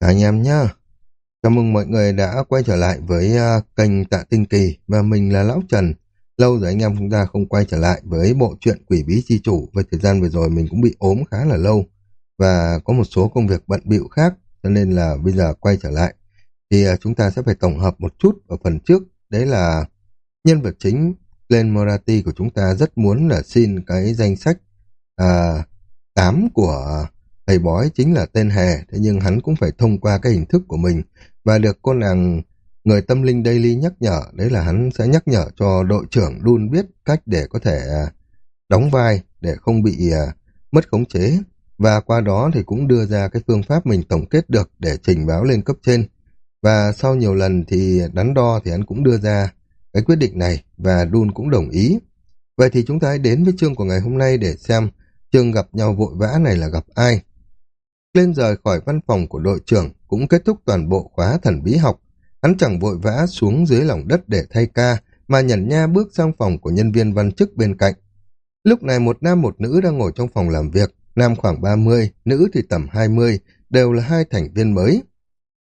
anh em nhá. Chào mừng mọi người đã quay trở lại với uh, kênh Tạ Tinh Kỳ và mình là Lão Trần. Lâu rồi anh em chúng ta không quay trở lại với bộ truyện Quỷ Bí Chi Chủ và thời gian vừa rồi mình cũng bị ốm khá là lâu và có một số công việc bận bịu khác cho nên là bây giờ quay trở lại thì uh, chúng ta sẽ phải tổng hợp một chút ở phần trước đấy là nhân vật chính Glenn Morati của chúng ta rất muốn là xin cái danh sách à, uh, 8 của thầy bói chính là tên Hề, thế nhưng hắn cũng phải thông qua cái hình thức của mình và được cô nàng người tâm linh daily nhắc nhở, đấy là hắn sẽ nhắc nhở cho đội trưởng luôn biết cách để có thể à, đóng vai để không bị à, mất khống chế. Và qua đó thì cũng đưa ra cái phương pháp mình tổng kết được để trình báo lên cấp trên. Và sau nhiều lần thì đắn đo thì hắn cũng đưa ra cái quyết định này và Đun cũng đồng ý. Vậy thì chúng ta hãy đến với chương của ngày hôm nay để xem chương gặp nhau vội vã này là gặp ai lên rời khỏi văn phòng của đội trưởng cũng kết thúc toàn bộ khóa thần bí học. Hắn chẳng vội vã xuống dưới lòng đất để thay ca, mà nhẩn nha bước sang phòng của nhân viên văn chức bên cạnh. Lúc này một nam một nữ đang ngồi trong phòng làm việc, nam khoảng 30, nữ thì tầm 20, đều là hai thành viên mới.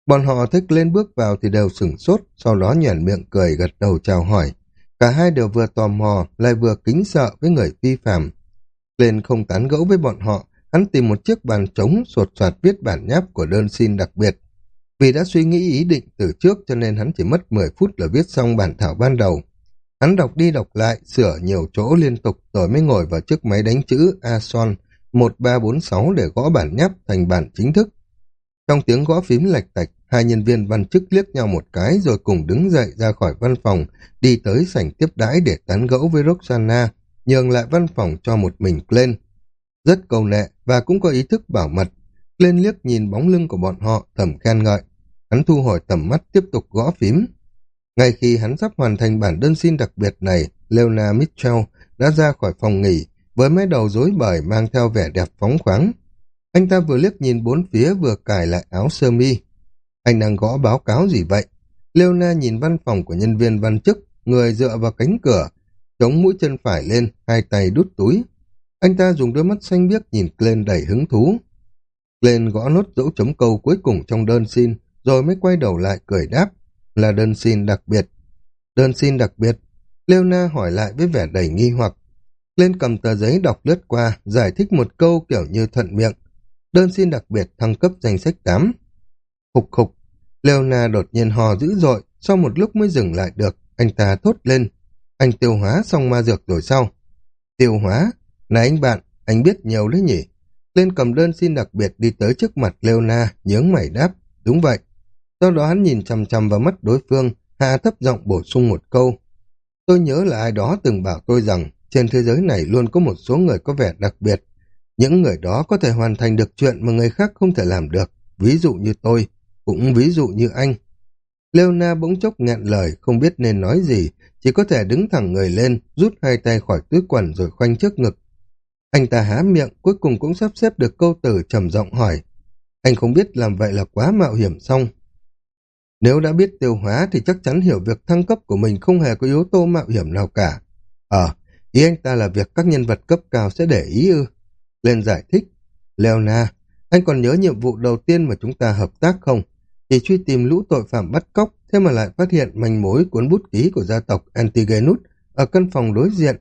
Bọn họ thích lên bước vào thì đều sửng sốt, sau đó nhoẻn miệng cười gật đầu chào hỏi. Cả hai đều vừa tò mò, lại vừa kính sợ với người vi phạm. Lên không tán gẫu với bọn họ, Hắn tìm một chiếc bàn trống sột soạt viết bản nháp của đơn xin đặc biệt. Vì đã suy nghĩ ý định từ trước cho nên hắn chỉ mất 10 phút là viết xong bản thảo ban đầu. Hắn đọc đi đọc lại, sửa nhiều chỗ liên tục rồi mới ngồi vào chiếc máy đánh chữ Ason 1346 để gõ bản nháp thành bản chính thức. Trong tiếng gõ phím lạch tạch, hai nhân viên văn chức liếc nhau một cái rồi cùng đứng dậy ra khỏi văn phòng, đi tới sảnh tiếp đãi để tán gẫu với Roxana, nhường lại văn phòng cho một mình lên rất cầu nệ và cũng có ý thức bảo mật. Lên liếc nhìn bóng lưng của bọn họ thầm khen ngợi. Hắn thu hồi tầm mắt tiếp tục gõ phím. Ngay khi hắn sắp hoàn thành bản đơn xin đặc biệt này, Leona Mitchell đã ra khỏi phòng nghỉ với mái đầu rối bời mang theo vẻ đẹp phóng khoáng. Anh ta vừa liếc nhìn bốn phía vừa cài lại áo sơ mi. Anh đang gõ báo cáo gì vậy? Leona nhìn văn phòng của nhân viên văn chức, người dựa vào cánh cửa, chống mũi chân phải lên, hai tay đút túi. Anh ta dùng đôi mắt xanh biếc nhìn Glenn đầy hứng thú. Glenn gõ nốt dấu chấm câu cuối cùng trong đơn xin, rồi mới quay đầu lại cười đáp, là đơn xin đặc biệt. Đơn xin đặc biệt, Leona hỏi lại với vẻ đầy nghi hoặc. Glenn cầm tờ giấy đọc lướt qua, giải thích một câu kiểu như thuận miệng. Đơn xin đặc biệt thăng cấp danh sách 8. Khục khục, Leona đột nhiên hò dữ dội, sau một lúc mới dừng lại được, anh ta thốt lên. Anh tiêu hóa xong ma dược rồi sau. Tiêu hóa, này anh bạn, anh biết nhiều đấy nhỉ? Lên cầm đơn xin đặc biệt đi tới trước mặt Leona, nhướng mày đáp. Đúng vậy. Sau đó hắn nhìn chằm chằm vào mắt đối phương, hạ thấp giọng bổ sung một câu. Tôi nhớ là ai đó từng bảo tôi rằng trên thế giới này luôn có một số người có vẻ đặc biệt. Những người đó có thể hoàn thành được chuyện mà người khác không thể làm được. Ví dụ như tôi, cũng ví dụ như anh. Leona bỗng chốc nghẹn lời, không biết nên nói gì, chỉ có thể đứng thẳng người lên, rút hai tay khỏi túi quần rồi khoanh trước ngực, anh ta há miệng, cuối cùng cũng sắp xếp được câu từ trầm giọng hỏi. Anh không biết làm vậy là quá mạo hiểm xong. Nếu đã biết tiêu hóa thì chắc chắn hiểu việc thăng cấp của mình không hề có yếu tố mạo hiểm nào cả. Ờ, ý anh ta là việc các nhân vật cấp cao sẽ để ý ư. Lên giải thích. Leona, anh còn nhớ nhiệm vụ đầu tiên mà chúng ta hợp tác không? Chỉ truy tìm lũ tội phạm bắt cóc, thế mà lại phát hiện manh mối cuốn bút ký của gia tộc Antigenus ở căn phòng đối diện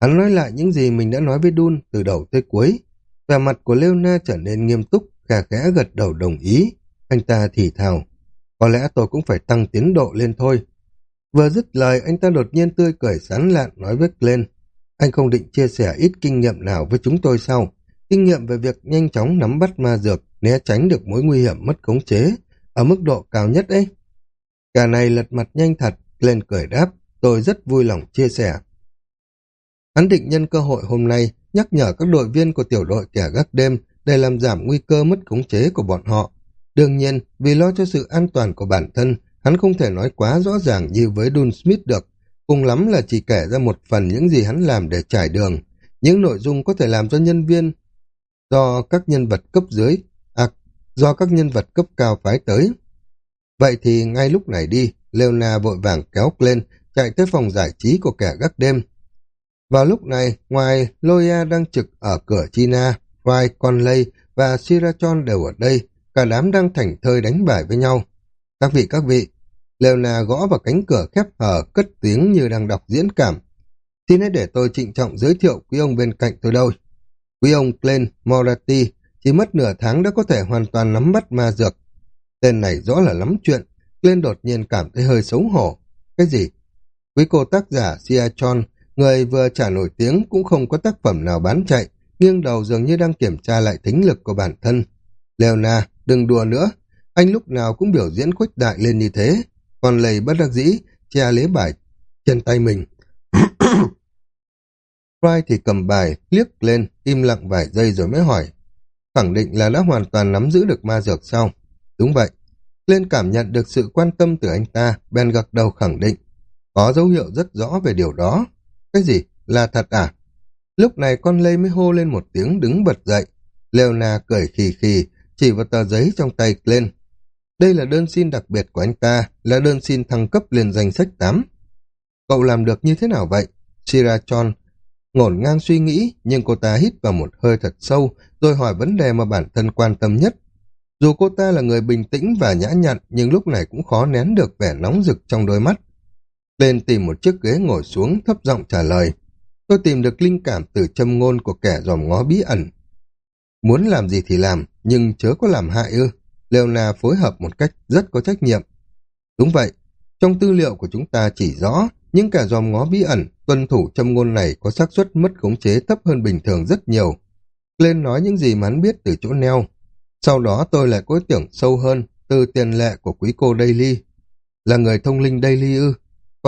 Hắn nói lại những gì mình đã nói với Đun từ đầu tới cuối. Vẻ mặt của Leona trở nên nghiêm túc, khả khẽ gật đầu đồng ý. Anh ta thì thào. Có lẽ tôi cũng phải tăng tiến độ lên thôi. Vừa dứt lời, anh ta đột nhiên tươi cười sán lạn nói với Glenn. Anh không định chia sẻ ít kinh nghiệm nào với chúng tôi sau. Kinh nghiệm về việc nhanh chóng nắm bắt ma dược, né tránh được mối nguy hiểm mất khống chế, ở mức độ cao nhất ấy. Cả này lật mặt nhanh thật, Glenn cười đáp. Tôi rất vui lòng chia sẻ. Hắn định nhân cơ hội hôm nay nhắc nhở các đội viên của tiểu đội kẻ gác đêm để làm giảm nguy cơ mất khống chế của bọn họ. Đương nhiên, vì lo cho sự an toàn của bản thân, hắn không thể nói quá rõ ràng như với Dun Smith được. Cùng lắm là chỉ kể ra một phần những gì hắn làm để trải đường. Những nội dung có thể làm cho nhân viên do các nhân vật cấp dưới, à, do các nhân vật cấp cao phái tới. Vậy thì ngay lúc này đi, Leona vội vàng kéo lên, chạy tới phòng giải trí của kẻ gác đêm, vào lúc này, ngoài Loya đang trực ở cửa China, Fry, Conley và Sirachon đều ở đây, cả đám đang thảnh thơi đánh bài với nhau. Các vị, các vị, Leona gõ vào cánh cửa khép hờ, cất tiếng như đang đọc diễn cảm. Xin hãy để tôi trịnh trọng giới thiệu quý ông bên cạnh tôi đâu. Quý ông Glenn Morati chỉ mất nửa tháng đã có thể hoàn toàn nắm bắt ma dược. Tên này rõ là lắm chuyện, Glenn đột nhiên cảm thấy hơi xấu hổ. Cái gì? Quý cô tác giả Siachon Chon, người vừa trả nổi tiếng cũng không có tác phẩm nào bán chạy, nghiêng đầu dường như đang kiểm tra lại thính lực của bản thân. Leona, đừng đùa nữa, anh lúc nào cũng biểu diễn khuếch đại lên như thế, còn lầy bất đắc dĩ, che lấy bài trên tay mình. Fry thì cầm bài, liếc lên, im lặng vài giây rồi mới hỏi. Khẳng định là đã hoàn toàn nắm giữ được ma dược sau. Đúng vậy. Lên cảm nhận được sự quan tâm từ anh ta, Ben gật đầu khẳng định. Có dấu hiệu rất rõ về điều đó. Cái gì? Là thật à? Lúc này con Lê mới hô lên một tiếng đứng bật dậy. Leona cười khì khì, chỉ vào tờ giấy trong tay lên. Đây là đơn xin đặc biệt của anh ta, là đơn xin thăng cấp lên danh sách 8. Cậu làm được như thế nào vậy? Sirachon ngổn ngang suy nghĩ, nhưng cô ta hít vào một hơi thật sâu, rồi hỏi vấn đề mà bản thân quan tâm nhất. Dù cô ta là người bình tĩnh và nhã nhặn, nhưng lúc này cũng khó nén được vẻ nóng rực trong đôi mắt. Lên tìm một chiếc ghế ngồi xuống, thấp giọng trả lời. Tôi tìm được linh cảm từ châm ngôn của kẻ dòm ngó bí ẩn. Muốn làm gì thì làm, nhưng chớ có làm hại ư. Leona phối hợp một cách rất có trách nhiệm. Đúng vậy, trong tư liệu của chúng ta chỉ rõ, những kẻ dòm ngó bí ẩn, tuân thủ châm ngôn này có xác suất mất khống chế thấp hơn bình thường rất nhiều. Lên nói những gì mà hắn biết từ chỗ neo. Sau đó tôi lại có tưởng sâu hơn từ tiền lệ của quý cô Daily. Là người thông linh Daily ư?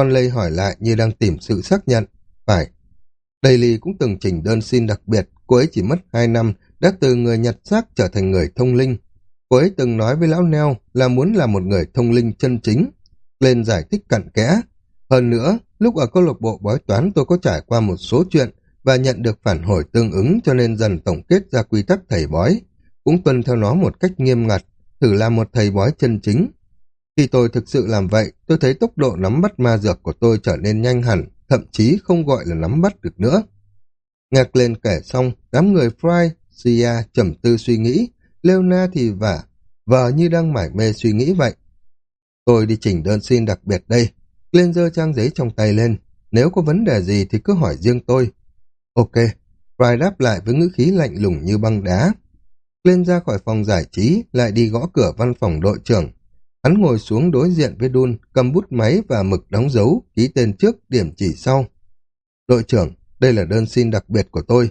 Con Lây hỏi lại như đang tìm sự xác nhận. Phải. Daily cũng từng trình đơn xin đặc biệt, cô ấy chỉ mất 2 năm đã từ người nhặt xác trở thành người thông linh. Cô ấy từng nói với lão Neo là muốn là một người thông linh chân chính. Lên giải thích cặn kẽ. Hơn nữa, lúc ở câu lạc bộ bói toán tôi có trải qua một số chuyện và nhận được phản hồi tương ứng cho nên dần tổng kết ra quy tắc thầy bói. Cũng tuân theo nó một cách nghiêm ngặt, thử làm một thầy bói chân chính. Khi tôi thực sự làm vậy, tôi thấy tốc độ nắm bắt ma dược của tôi trở nên nhanh hẳn, thậm chí không gọi là nắm bắt được nữa. Ngạc lên kể xong, đám người Fry, Sia trầm tư suy nghĩ, Leona thì vả, vờ như đang mải mê suy nghĩ vậy. Tôi đi chỉnh đơn xin đặc biệt đây. Lên giơ trang giấy trong tay lên. Nếu có vấn đề gì thì cứ hỏi riêng tôi. Ok. Fry đáp lại với ngữ khí lạnh lùng như băng đá. Lên ra khỏi phòng giải trí, lại đi gõ cửa văn phòng đội trưởng. Hắn ngồi xuống đối diện với Đun, cầm bút máy và mực đóng dấu, ký tên trước, điểm chỉ sau. Đội trưởng, đây là đơn xin đặc biệt của tôi.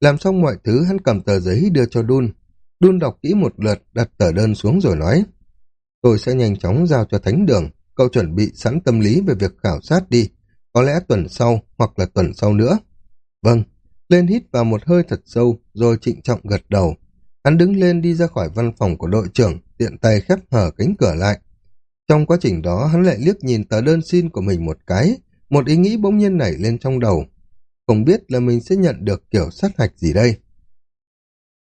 Làm xong mọi thứ, hắn cầm tờ giấy đưa cho Đun. Đun đọc kỹ một lượt, đặt tờ đơn xuống rồi nói. Tôi sẽ nhanh chóng giao cho thánh đường, cậu chuẩn bị sẵn tâm lý về việc khảo sát đi, có lẽ tuần sau hoặc là tuần sau nữa. Vâng, lên hít vào một hơi thật sâu, rồi trịnh trọng gật đầu. Hắn đứng lên đi ra khỏi văn phòng của đội trưởng, tiện tay khép hở cánh cửa lại. Trong quá trình đó, hắn lại liếc nhìn tờ đơn xin của mình một cái, một ý nghĩ bỗng nhiên nảy lên trong đầu. Không biết là mình sẽ nhận được kiểu sát hạch gì đây.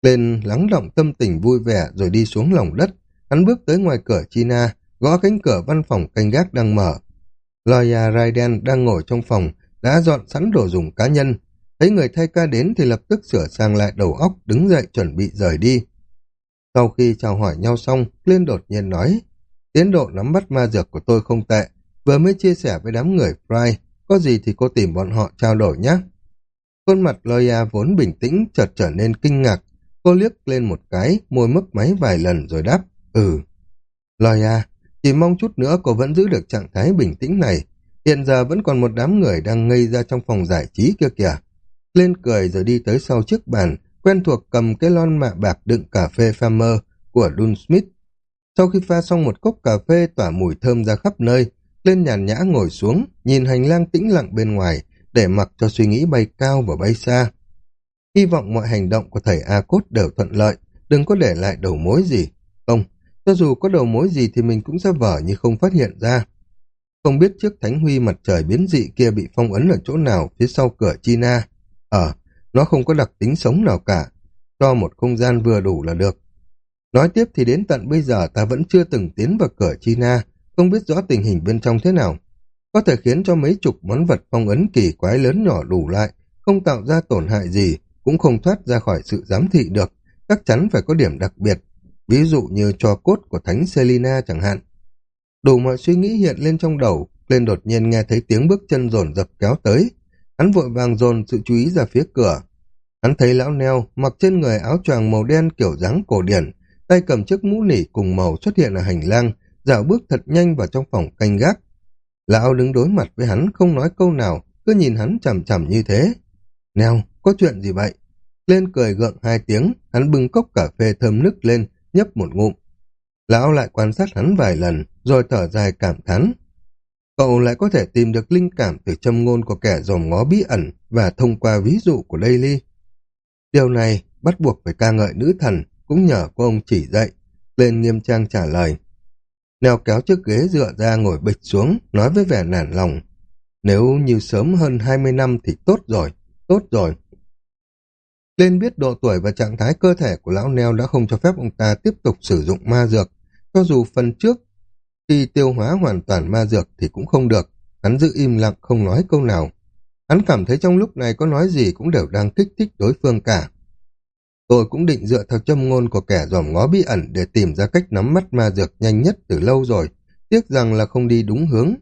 Lên lắng động tâm tình vui vẻ rồi đi xuống lòng đất. Hắn bước tới ngoài cửa China, gõ cánh cửa văn phòng canh gác đang mở. Loya Raiden đang ngồi trong phòng, đã dọn sẵn đồ dùng cá nhân. Thấy người thay ca đến thì lập tức sửa sang lại đầu óc, đứng dậy chuẩn bị rời đi. Sau khi chào hỏi nhau xong, Liên đột nhiên nói, tiến độ nắm bắt ma dược của tôi không tệ, vừa mới chia sẻ với đám người Fry, có gì thì cô tìm bọn họ trao đổi nhé. Khuôn mặt Loya vốn bình tĩnh chợt trở nên kinh ngạc, cô liếc lên một cái, môi mấp máy vài lần rồi đáp, ừ. Loya, chỉ mong chút nữa cô vẫn giữ được trạng thái bình tĩnh này. Hiện giờ vẫn còn một đám người đang ngây ra trong phòng giải trí kia kìa. Lên cười rồi đi tới sau chiếc bàn, quen thuộc cầm cái lon mạ bạc đựng cà phê Farmer của Dun Smith. Sau khi pha xong một cốc cà phê tỏa mùi thơm ra khắp nơi, lên nhàn nhã ngồi xuống, nhìn hành lang tĩnh lặng bên ngoài, để mặc cho suy nghĩ bay cao và bay xa. Hy vọng mọi hành động của thầy A-Cốt đều thuận lợi, đừng có để lại đầu mối gì. Không, cho dù có đầu mối gì thì mình cũng sẽ vở như không phát hiện ra. Không biết trước thánh huy mặt trời biến dị kia bị phong ấn ở chỗ nào phía sau cửa China ở nó không có đặc tính sống nào cả. Cho một không gian vừa đủ là được. Nói tiếp thì đến tận bây giờ ta vẫn chưa từng tiến vào cửa China, không biết rõ tình hình bên trong thế nào. Có thể khiến cho mấy chục món vật phong ấn kỳ quái lớn nhỏ đủ lại, không tạo ra tổn hại gì, cũng không thoát ra khỏi sự giám thị được, chắc chắn phải có điểm đặc biệt. ví dụ như cho cốt của thánh Selina chẳng hạn. Đủ mọi suy nghĩ hiện lên trong đầu, lên đột nhiên nghe thấy tiếng bước chân rồn dập kéo tới. Hắn vội vàng dồn sự chú ý ra phía cửa. Hắn thấy lão neo mặc trên người áo choàng màu đen kiểu dáng cổ điển, tay cầm chiếc mũ nỉ cùng màu xuất hiện ở hành lang, dạo bước thật nhanh vào trong phòng canh gác. Lão đứng đối mặt với hắn không nói câu nào, cứ nhìn hắn chằm chằm như thế. Neo, có chuyện gì vậy? Lên cười gượng hai tiếng, hắn bưng cốc cà phê thơm nức lên, nhấp một ngụm. Lão lại quan sát hắn vài lần, rồi thở dài cảm thán. Cậu lại có thể tìm được linh cảm từ châm ngôn của kẻ dòm ngó bí ẩn và thông qua ví dụ của Daily. Điều này bắt buộc phải ca ngợi nữ thần, cũng nhờ cô ông chỉ dạy. Lên nghiêm trang trả lời. Nèo kéo chiếc ghế dựa ra ngồi bịch xuống, nói với vẻ nản lòng. Nếu như sớm hơn 20 năm thì tốt rồi, tốt rồi. Lên biết độ tuổi và trạng thái cơ thể của lão neo đã không cho phép ông ta tiếp tục sử dụng ma dược, cho dù phần trước khi tiêu hóa hoàn toàn ma dược thì cũng không được, hắn giữ im lặng không nói câu nào. Hắn cảm thấy trong lúc này có nói gì cũng đều đang kích thích đối phương cả. Tôi cũng định dựa theo châm ngôn của kẻ dòm ngó bí ẩn để tìm ra cách nắm mắt ma dược nhanh nhất từ lâu rồi, tiếc rằng là không đi đúng hướng.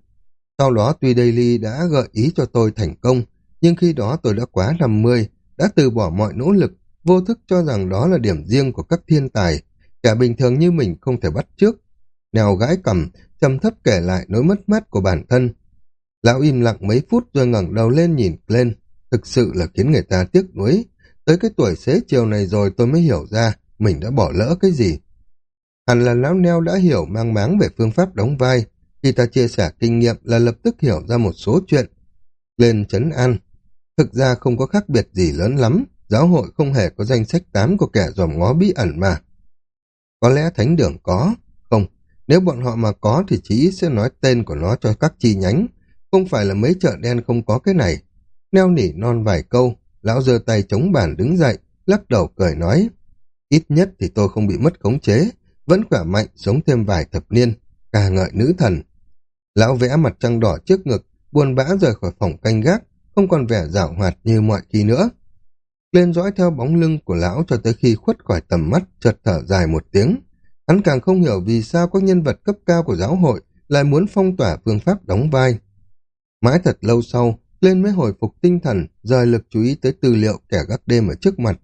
Sau đó tuy Daily đã gợi ý cho tôi thành công, nhưng khi đó tôi đã quá 50, đã từ bỏ mọi nỗ lực, vô thức cho rằng đó là điểm riêng của các thiên tài, cả bình thường như mình không thể bắt trước. Nèo gãi cầm, trầm thấp kể lại nỗi mất mát của bản thân. Lão im lặng mấy phút rồi ngẩng đầu lên nhìn lên, thực sự là khiến người ta tiếc nuối. Tới cái tuổi xế chiều này rồi tôi mới hiểu ra mình đã bỏ lỡ cái gì. Hẳn là lão neo đã hiểu mang máng về phương pháp đóng vai, khi ta chia sẻ kinh nghiệm là lập tức hiểu ra một số chuyện. Lên chấn an, Thực ra không có khác biệt gì lớn lắm, giáo hội không hề có danh sách tám của kẻ dòm ngó bí ẩn mà. Có lẽ thánh đường có, nếu bọn họ mà có thì chỉ sẽ nói tên của nó cho các chi nhánh, không phải là mấy chợ đen không có cái này. Neo nỉ non vài câu, lão giơ tay chống bàn đứng dậy, lắc đầu cười nói, ít nhất thì tôi không bị mất khống chế, vẫn khỏe mạnh sống thêm vài thập niên, ca ngợi nữ thần. Lão vẽ mặt trăng đỏ trước ngực, buồn bã rời khỏi phòng canh gác, không còn vẻ dạo hoạt như mọi khi nữa. Lên dõi theo bóng lưng của lão cho tới khi khuất khỏi tầm mắt, chợt thở dài một tiếng. Hắn càng không hiểu vì sao các nhân vật cấp cao của giáo hội lại muốn phong tỏa phương pháp đóng vai. Mãi thật lâu sau, lên mới hồi phục tinh thần, rời lực chú ý tới tư liệu kẻ gác đêm ở trước mặt.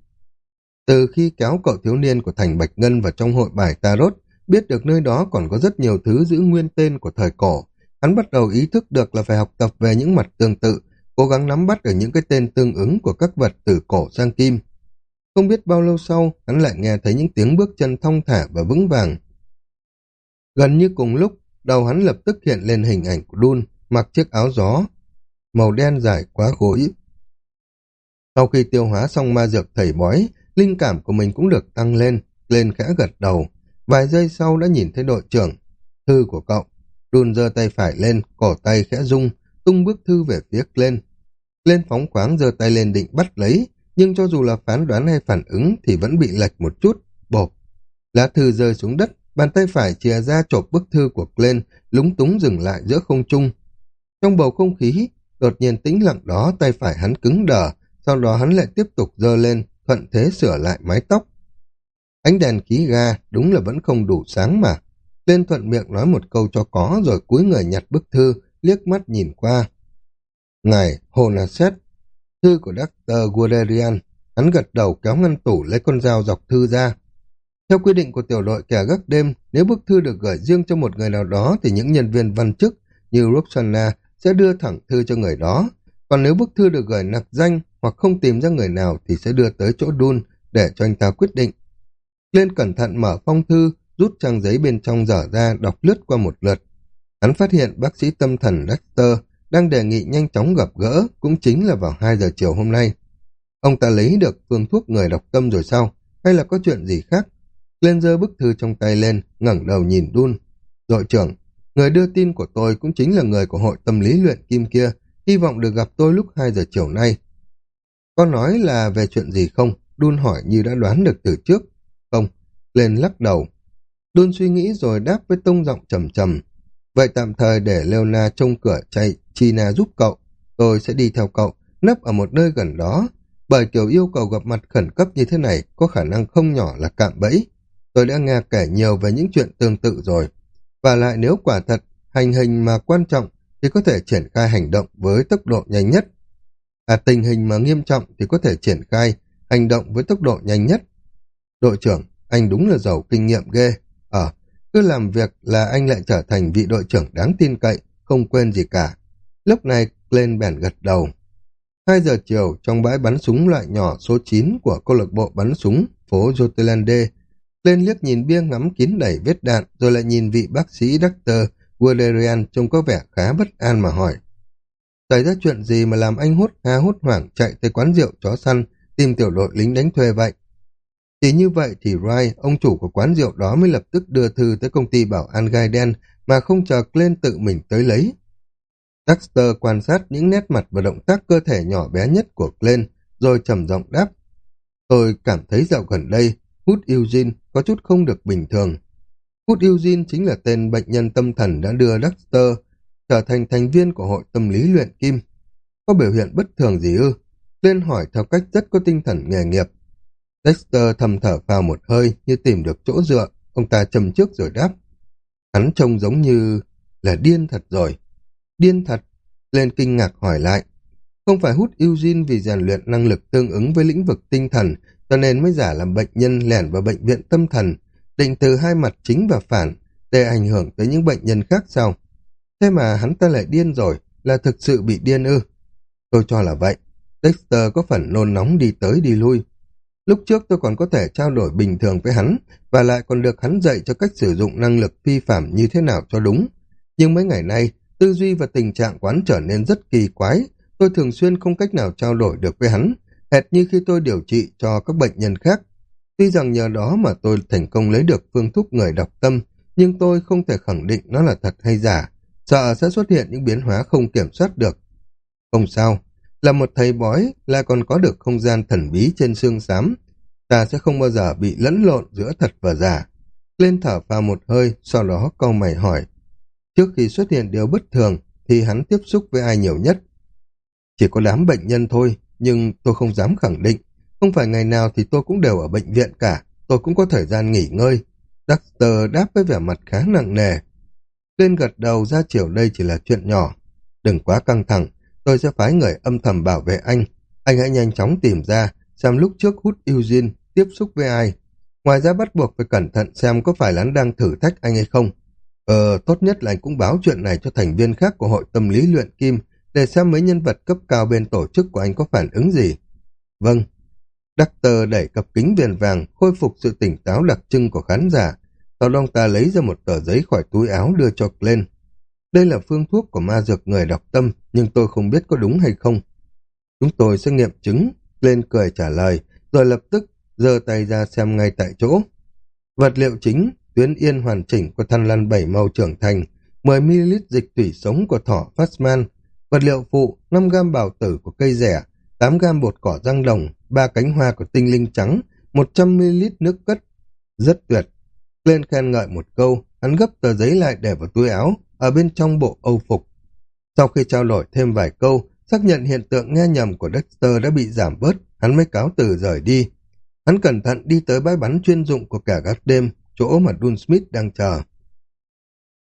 Từ khi kéo cậu thiếu niên của Thành Bạch Ngân vào trong hội bài Tarot, biết được nơi đó còn có rất nhiều thứ giữ nguyên tên của thời cổ, hắn bắt đầu ý thức được là phải học tập về những mặt tương tự cố gắng nắm bắt được những cái tên tương ứng của các vật từ cổ sang kim. Không biết bao lâu sau, hắn lại nghe thấy những tiếng bước chân thong thả và vững vàng. Gần như cùng lúc, đầu hắn lập tức hiện lên hình ảnh của Đun, mặc chiếc áo gió, màu đen dài quá gối. Sau khi tiêu hóa xong ma dược thầy bói, linh cảm của mình cũng được tăng lên, lên khẽ gật đầu. Vài giây sau đã nhìn thấy đội trưởng, thư của cậu. Đun giơ tay phải lên, cổ tay khẽ rung, tung bức thư về phía lên. Lên phóng khoáng giơ tay lên định bắt lấy, nhưng cho dù là phán đoán hay phản ứng thì vẫn bị lệch một chút, bộp. Lá thư rơi xuống đất, bàn tay phải chìa ra chộp bức thư của Glenn, lúng túng dừng lại giữa không trung. Trong bầu không khí, đột nhiên tĩnh lặng đó tay phải hắn cứng đờ, sau đó hắn lại tiếp tục giơ lên, thuận thế sửa lại mái tóc. Ánh đèn khí ga đúng là vẫn không đủ sáng mà. Lên thuận miệng nói một câu cho có rồi cúi người nhặt bức thư, liếc mắt nhìn qua. Ngài Honaset, thư của Dr. Guderian, hắn gật đầu kéo ngăn tủ lấy con dao dọc thư ra. Theo quy định của tiểu đội kẻ gác đêm, nếu bức thư được gửi riêng cho một người nào đó thì những nhân viên văn chức như Roxana sẽ đưa thẳng thư cho người đó. Còn nếu bức thư được gửi nặc danh hoặc không tìm ra người nào thì sẽ đưa tới chỗ Dun để cho anh ta quyết định. Lên cẩn thận mở phong thư, rút trang giấy bên trong dở ra đọc lướt qua một lượt. Hắn phát hiện bác sĩ tâm thần Dexter đang đề nghị nhanh chóng gặp gỡ, cũng chính là vào 2 giờ chiều hôm nay. Ông ta lấy được phương thuốc người độc tâm rồi sao? Hay là có chuyện gì khác? Lên giơ bức thư trong tay lên, ngẩng đầu nhìn đun. Đội trưởng, người đưa tin của tôi cũng chính là người của hội tâm lý luyện kim kia, hy vọng được gặp tôi lúc 2 giờ chiều nay. Có nói là về chuyện gì không? Đun hỏi như đã đoán được từ trước. Không, lên lắc đầu. Đun suy nghĩ rồi đáp với tông giọng trầm trầm. Vậy tạm thời để Leona trông cửa chạy, China giúp cậu. Tôi sẽ đi theo cậu, nấp ở một nơi gần đó. Bởi kiểu yêu cầu gặp mặt khẩn cấp như thế này có khả năng không nhỏ là cạm bẫy. tôi đã nghe kể nhiều về những chuyện tương tự rồi. Và lại nếu quả thật hành hình mà quan trọng thì có thể triển khai hành động với tốc độ nhanh nhất. À tình hình mà nghiêm trọng thì có thể triển khai hành động với tốc độ nhanh nhất. Đội trưởng, anh đúng là giàu kinh nghiệm ghê. Ờ, cứ làm việc là anh lại trở thành vị đội trưởng đáng tin cậy, không quên gì cả. Lúc này lên bèn gật đầu. 2 giờ chiều, trong bãi bắn súng loại nhỏ số 9 của câu lạc bộ bắn súng phố Jotelande, lên liếc nhìn bia ngắm kín đầy vết đạn, rồi lại nhìn vị bác sĩ Dr. Valerian trông có vẻ khá bất an mà hỏi. Xảy ra chuyện gì mà làm anh hốt ha hốt hoảng chạy tới quán rượu chó săn tìm tiểu đội lính đánh thuê vậy? Chỉ như vậy thì Rai, ông chủ của quán rượu đó mới lập tức đưa thư tới công ty bảo an gai đen mà không chờ Glenn tự mình tới lấy. Dexter quan sát những nét mặt và động tác cơ thể nhỏ bé nhất của Glenn, rồi trầm giọng đáp. Tôi cảm thấy dạo gần đây, hút Eugene có chút không được bình thường. Hút Eugene chính là tên bệnh nhân tâm thần đã đưa Dexter trở thành thành viên của hội tâm lý luyện kim. Có biểu hiện bất thường gì ư? Glenn hỏi theo cách rất có tinh thần nghề nghiệp. Dexter thầm thở vào một hơi như tìm được chỗ dựa, ông ta châm trước rồi đáp. Hắn trông giống như là điên thật rồi. Điên thật? Lên kinh ngạc hỏi lại. Không phải hút Eugene vì rèn luyện năng lực tương ứng với lĩnh vực tinh thần, cho nên mới giả làm bệnh nhân lẻn vào bệnh viện tâm thần, định từ hai mặt chính và phản, để ảnh hưởng tới những bệnh nhân khác sau. Thế mà hắn ta lại điên rồi, là thực sự bị điên ư? Tôi cho là vậy. Dexter có phần nôn nóng đi tới đi lui. Lúc trước tôi còn có thể trao đổi bình thường với hắn, và lại còn được hắn dạy cho cách sử dụng năng lực phi phạm như thế nào cho đúng. Nhưng mấy ngày nay, tư duy và tình trạng quán trở nên rất kỳ quái, tôi thường xuyên không cách nào trao đổi được với hắn, hệt như khi tôi điều trị cho các bệnh nhân khác. Tuy rằng nhờ đó mà tôi thành công lấy được phương thuốc người đọc tâm, nhưng tôi không thể khẳng định nó là thật hay giả, sợ sẽ xuất hiện những biến hóa không kiểm soát được. Không sao, là một thầy bói là còn có được không gian thần bí trên xương xám, ta sẽ không bao giờ bị lẫn lộn giữa thật và giả. Lên thở vào một hơi, sau đó câu mày hỏi. Trước khi xuất hiện điều bất thường, thì hắn tiếp xúc với ai nhiều nhất? Chỉ có đám bệnh nhân thôi, nhưng tôi không dám khẳng định. Không phải ngày nào thì tôi cũng đều ở bệnh viện cả, tôi cũng có thời gian nghỉ ngơi. Dexter đáp với vẻ mặt khá nặng nề. Lên gật đầu ra chiều đây chỉ là chuyện nhỏ. Đừng quá căng thẳng, tôi sẽ phái người âm thầm bảo vệ anh. Anh hãy nhanh chóng tìm ra xem lúc trước hút Eugene tiếp xúc với ai. Ngoài ra bắt buộc phải cẩn thận xem có phải hắn đang thử thách anh hay không. Ờ, tốt nhất là anh cũng báo chuyện này cho thành viên khác của hội tâm lý luyện kim để xem mấy nhân vật cấp cao bên tổ chức của anh có phản ứng gì. Vâng. Doctor đẩy cặp kính viền vàng khôi phục sự tỉnh táo đặc trưng của khán giả. Sau đó ông ta lấy ra một tờ giấy khỏi túi áo đưa cho lên. Đây là phương thuốc của ma dược người đọc tâm, nhưng tôi không biết có đúng hay không. Chúng tôi sẽ nghiệm chứng, lên cười trả lời, rồi lập tức giơ tay ra xem ngay tại chỗ. Vật liệu chính, tuyến yên hoàn chỉnh của thanh lăn bảy màu trưởng thành, 10ml dịch tủy sống của thỏ Fastman, vật liệu phụ, 5 gam bảo tử của cây rẻ, 8 gam bột cỏ răng đồng, 3 cánh hoa của tinh linh trắng, 100ml nước cất. Rất tuyệt. Lên khen ngợi một câu, hắn gấp tờ giấy lại để vào túi áo, ở bên trong bộ âu phục. Sau khi trao đổi thêm vài câu, xác nhận hiện tượng nghe nhầm của Dexter đã bị giảm bớt, hắn mới cáo từ rời đi. Hắn cẩn thận đi tới bãi bắn chuyên dụng của cả gác đêm, chỗ mà Dun Smith đang chờ.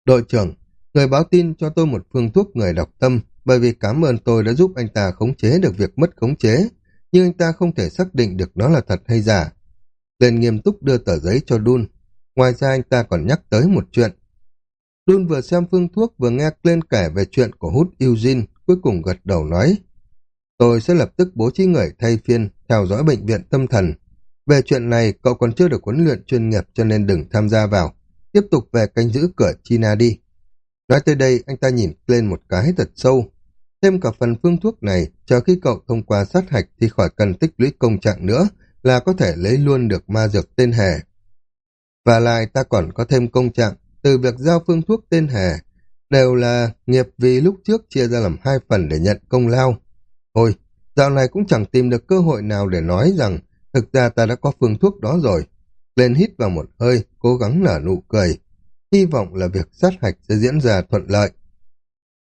Đội trưởng, người báo tin cho tôi một phương thuốc người đọc tâm, bởi vì cảm ơn tôi đã giúp anh ta khống chế được việc mất khống chế, nhưng anh ta không thể xác định được nó là thật hay giả. Lên nghiêm túc đưa tờ giấy cho Dun. Ngoài ra anh ta còn nhắc tới một chuyện. Dun vừa xem phương thuốc vừa nghe lên kể về chuyện của hút Eugene, cuối cùng gật đầu nói. Tôi sẽ lập tức bố trí người thay phiên, theo dõi bệnh viện tâm thần. Về chuyện này, cậu còn chưa được huấn luyện chuyên nghiệp cho nên đừng tham gia vào. Tiếp tục về canh giữ cửa China đi. Nói tới đây, anh ta nhìn lên một cái thật sâu. Thêm cả phần phương thuốc này, chờ khi cậu thông qua sát hạch thì khỏi cần tích lũy công trạng nữa, là có thể lấy luôn được ma dược tên hề. Và lại ta còn có thêm công trạng từ việc giao phương thuốc tên hề, đều là nghiệp vì lúc trước chia ra làm hai phần để nhận công lao. Thôi, dạo này cũng chẳng tìm được cơ hội nào để nói rằng thực ra ta đã có phương thuốc đó rồi. Lên hít vào một hơi, cố gắng nở nụ cười. Hy vọng là việc sát hạch sẽ diễn ra thuận lợi.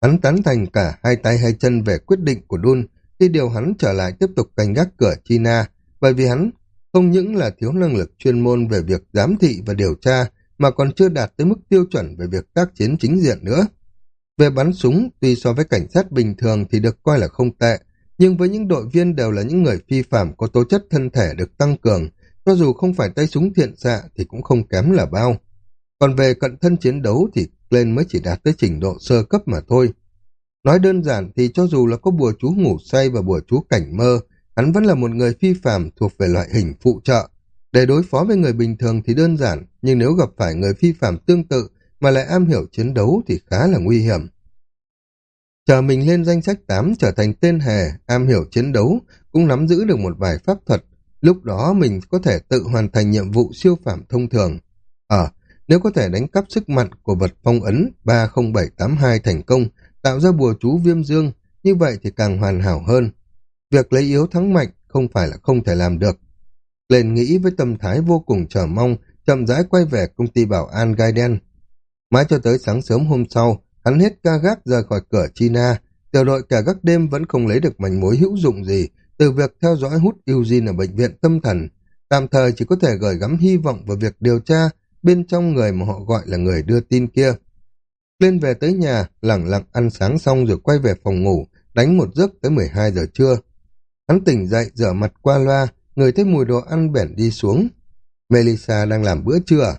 Hắn tán thành cả hai tay hai chân về quyết định của Đun khi điều hắn trở lại tiếp tục canh gác cửa China, bởi vì hắn không những là thiếu năng lực chuyên môn về việc giám thị và điều tra, mà còn chưa đạt tới mức tiêu chuẩn về việc tác chiến chính diện nữa. Về bắn súng, tuy so với cảnh sát bình thường thì được coi là không tệ, nhưng với những đội viên đều là những người phi phạm có tố chất thân thể được tăng cường, cho dù không phải tay súng thiện xạ thì cũng không kém là bao. Còn về cận thân chiến đấu thì lên mới chỉ đạt tới trình độ sơ cấp mà thôi. Nói đơn giản thì cho dù là có bùa chú ngủ say và bùa chú cảnh mơ, hắn vẫn là một người phi phạm thuộc về loại hình phụ trợ. Để đối phó với người bình thường thì đơn giản, nhưng nếu gặp phải người phi phạm tương tự mà lại am hiểu chiến đấu thì khá là nguy hiểm. Chờ mình lên danh sách 8 trở thành tên hề, am hiểu chiến đấu, cũng nắm giữ được một vài pháp thuật, lúc đó mình có thể tự hoàn thành nhiệm vụ siêu phạm thông thường. Ờ, nếu có thể đánh cắp sức mạnh của vật phong ấn 30782 thành công, tạo ra bùa chú viêm dương, như vậy thì càng hoàn hảo hơn. Việc lấy yếu thắng mạnh không phải là không thể làm được. Lên nghĩ với tâm thái vô cùng chờ mong, chậm rãi quay về công ty bảo an Gaiden. Mãi cho tới sáng sớm hôm sau, hắn hết ca gác rời khỏi cửa China, tiểu đội cả các đêm vẫn không lấy được manh mối hữu dụng gì từ việc theo dõi hút Eugene ở bệnh viện tâm thần. Tạm thời chỉ có thể gửi gắm hy vọng vào việc điều tra bên trong người mà họ gọi là người đưa tin kia. Lên về tới nhà, lẳng lặng ăn sáng xong rồi quay về phòng ngủ, đánh một giấc tới 12 giờ trưa. Hắn tỉnh dậy, rửa mặt qua loa, người thấy mùi đồ ăn bẻn đi xuống. Melissa đang làm bữa trưa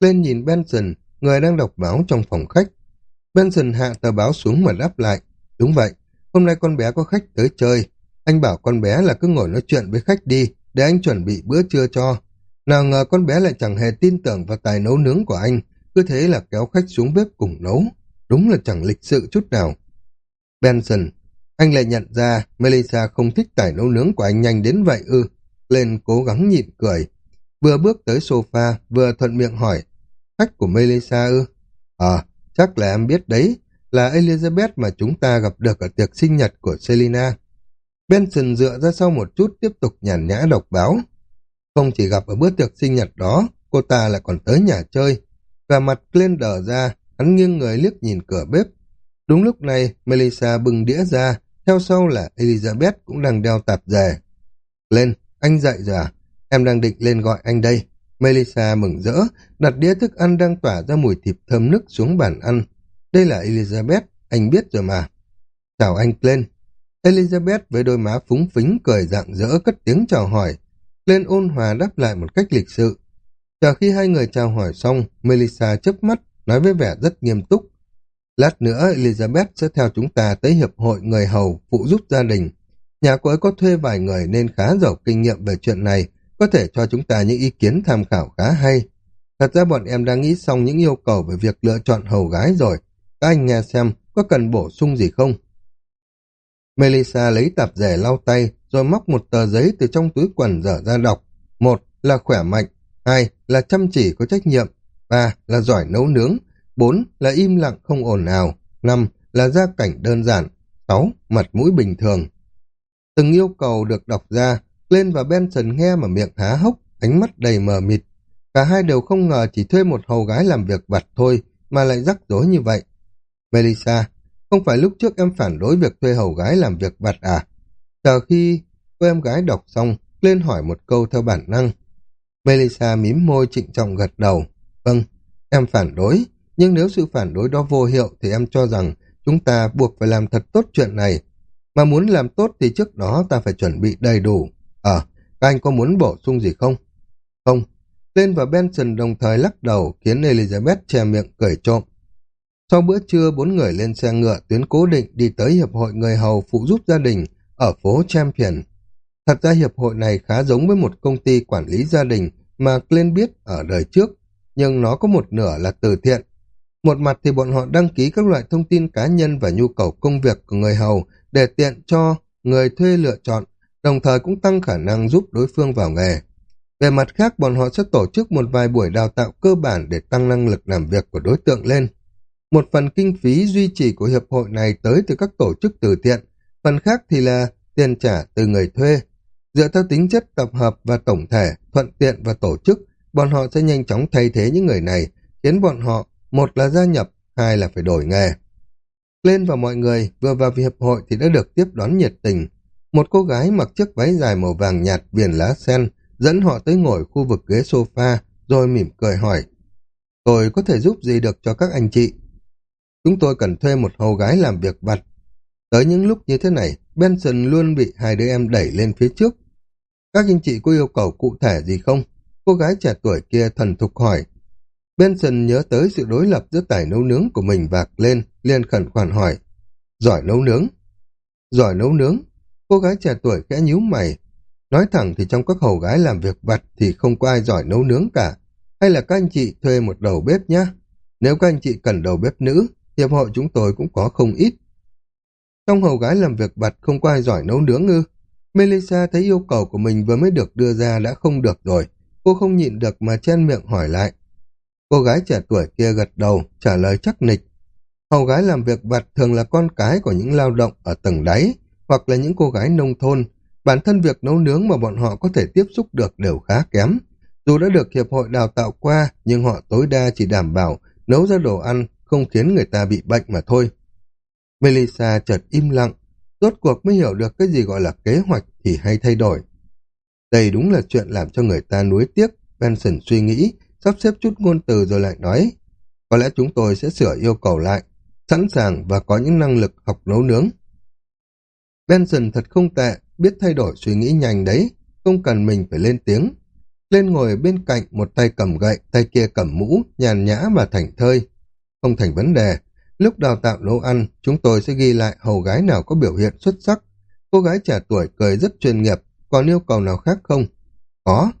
Lên nhìn Benson, người đang đọc báo trong phòng khách. Benson hạ tờ báo xuống mà đáp lại. Đúng vậy, hôm nay con bé có khách tới chơi. Anh bảo con bé là cứ ngồi nói chuyện với khách đi, để anh chuẩn bị bữa trưa cho. Nào ngờ con bé lại chẳng hề tin tưởng vào tài nấu nướng của anh, cứ thế là kéo khách xuống bếp cùng nấu. Đúng là chẳng lịch sự chút nào. Benson, anh lại nhận ra Melissa không thích tài nấu nướng của anh nhanh đến vậy ư. Lên cố gắng nhịn cười. Vừa bước tới sofa, vừa thuận miệng hỏi. Khách của Melissa ư? Ờ, chắc là em biết đấy, là Elizabeth mà chúng ta gặp được ở tiệc sinh nhật của Selina. Benson dựa ra sau một chút tiếp tục nhàn nhã đọc báo. Không chỉ gặp ở bữa tiệc sinh nhật đó, cô ta lại còn tới nhà chơi. Và mặt lên đờ ra, hắn nghiêng người liếc nhìn cửa bếp. Đúng lúc này, Melissa bưng đĩa ra, theo sau là Elizabeth cũng đang đeo tạp dề. Lên, anh dậy rồi à? Em đang định lên gọi anh đây. Melissa mừng rỡ, đặt đĩa thức ăn đang tỏa ra mùi thịt thơm nức xuống bàn ăn. Đây là Elizabeth, anh biết rồi mà. Chào anh Glenn. Elizabeth với đôi má phúng phính cười rạng rỡ cất tiếng chào hỏi. Glenn ôn hòa đáp lại một cách lịch sự. Chờ khi hai người chào hỏi xong, Melissa chớp mắt, nói với vẻ rất nghiêm túc. Lát nữa Elizabeth sẽ theo chúng ta tới Hiệp hội Người Hầu phụ giúp gia đình. Nhà cô ấy có thuê vài người nên khá giàu kinh nghiệm về chuyện này, có thể cho chúng ta những ý kiến tham khảo khá hay. Thật ra bọn em đang nghĩ xong những yêu cầu về việc lựa chọn hầu gái rồi. Các anh nghe xem có cần bổ sung gì không? Melissa lấy tạp rẻ lau tay rồi móc một tờ giấy từ trong túi quần dở ra đọc. Một là khỏe mạnh, hai là chăm chỉ có trách nhiệm, ba là giỏi nấu nướng, bốn là im lặng không ồn ào, năm là gia cảnh đơn giản, sáu mặt mũi bình thường. Từng yêu cầu được đọc ra, lên và Benson nghe mà miệng há hốc, ánh mắt đầy mờ mịt. Cả hai đều không ngờ chỉ thuê một hầu gái làm việc vặt thôi mà lại rắc rối như vậy. Melissa, không phải lúc trước em phản đối việc thuê hầu gái làm việc vặt à? Chờ khi cô em gái đọc xong, lên hỏi một câu theo bản năng. Melissa mím môi trịnh trọng gật đầu. Vâng, em phản đối, nhưng nếu sự phản đối đó vô hiệu thì em cho rằng chúng ta buộc phải làm thật tốt chuyện này. Mà muốn làm tốt thì trước đó ta phải chuẩn bị đầy đủ. Ờ, các anh có muốn bổ sung gì không? Không. Lên và Benson đồng thời lắc đầu khiến Elizabeth che miệng cười trộm. Sau bữa trưa, bốn người lên xe ngựa tuyến cố định đi tới Hiệp hội Người Hầu phụ giúp gia đình ở phố Champion. Thật ra hiệp hội này khá giống với một công ty quản lý gia đình mà Glenn biết ở đời trước, nhưng nó có một nửa là từ thiện. Một mặt thì bọn họ đăng ký các loại thông tin cá nhân và nhu cầu công việc của người hầu để tiện cho người thuê lựa chọn, đồng thời cũng tăng khả năng giúp đối phương vào nghề. Về mặt khác, bọn họ sẽ tổ chức một vài buổi đào tạo cơ bản để tăng năng lực làm việc của đối tượng lên. Một phần kinh phí duy trì của hiệp hội này tới từ các tổ chức từ thiện, phần khác thì là tiền trả từ người thuê. Dựa theo tính chất tập hợp và tổng thể, thuận tiện và tổ chức, bọn họ sẽ nhanh chóng thay thế những người này, khiến bọn họ một là gia nhập, hai là phải đổi nghề. Lên và mọi người vừa vào hiệp hội thì đã được tiếp đón nhiệt tình. Một cô gái mặc chiếc váy dài màu vàng nhạt viền lá sen, dẫn họ tới ngồi khu vực ghế sofa, rồi mỉm cười hỏi. Tôi có thể giúp gì được cho các anh chị? Chúng tôi cần thuê một hầu gái làm việc vặt. Tới những lúc như thế này, Benson luôn bị hai đứa em đẩy lên phía trước. Các anh chị có yêu cầu cụ thể gì không? Cô gái trẻ tuổi kia thần thục hỏi. Benson nhớ tới sự đối lập giữa tài nấu nướng của mình và lên, liền khẩn khoản hỏi. Giỏi nấu nướng? Giỏi nấu nướng? Cô gái trẻ tuổi khẽ nhíu mày. Nói thẳng thì trong các hầu gái làm việc vặt thì không có ai giỏi nấu nướng cả. Hay là các anh chị thuê một đầu bếp nhé? Nếu các anh chị cần đầu bếp nữ, hiệp hội chúng tôi cũng có không ít. Trong hầu gái làm việc vặt không có ai giỏi nấu nướng ư. Melissa thấy yêu cầu của mình vừa mới được đưa ra đã không được rồi. Cô không nhịn được mà chen miệng hỏi lại. Cô gái trẻ tuổi kia gật đầu, trả lời chắc nịch. Hầu gái làm việc vặt thường là con cái của những lao động ở tầng đáy, hoặc là những cô gái nông thôn. Bản thân việc nấu nướng mà bọn họ có thể tiếp xúc được đều khá kém. Dù đã được hiệp hội đào tạo qua, nhưng họ tối đa chỉ đảm bảo nấu ra đồ ăn không khiến người ta bị bệnh mà thôi. Melissa chợt im lặng, rốt cuộc mới hiểu được cái gì gọi là kế hoạch thì hay thay đổi. Đây đúng là chuyện làm cho người ta nuối tiếc, Benson suy nghĩ, sắp xếp chút ngôn từ rồi lại nói. Có lẽ chúng tôi sẽ sửa yêu cầu lại, sẵn sàng và có những năng lực học nấu nướng. Benson thật không tệ, biết thay đổi suy nghĩ nhanh đấy, không cần mình phải lên tiếng. Lên ngồi bên cạnh, một tay cầm gậy, tay kia cầm mũ, nhàn nhã và thảnh thơi. Không thành vấn đề, lúc đào tạo nấu ăn, chúng tôi sẽ ghi lại hầu gái nào có biểu hiện xuất sắc. Cô gái trẻ tuổi cười rất chuyên nghiệp, còn yêu cầu nào khác không? Có.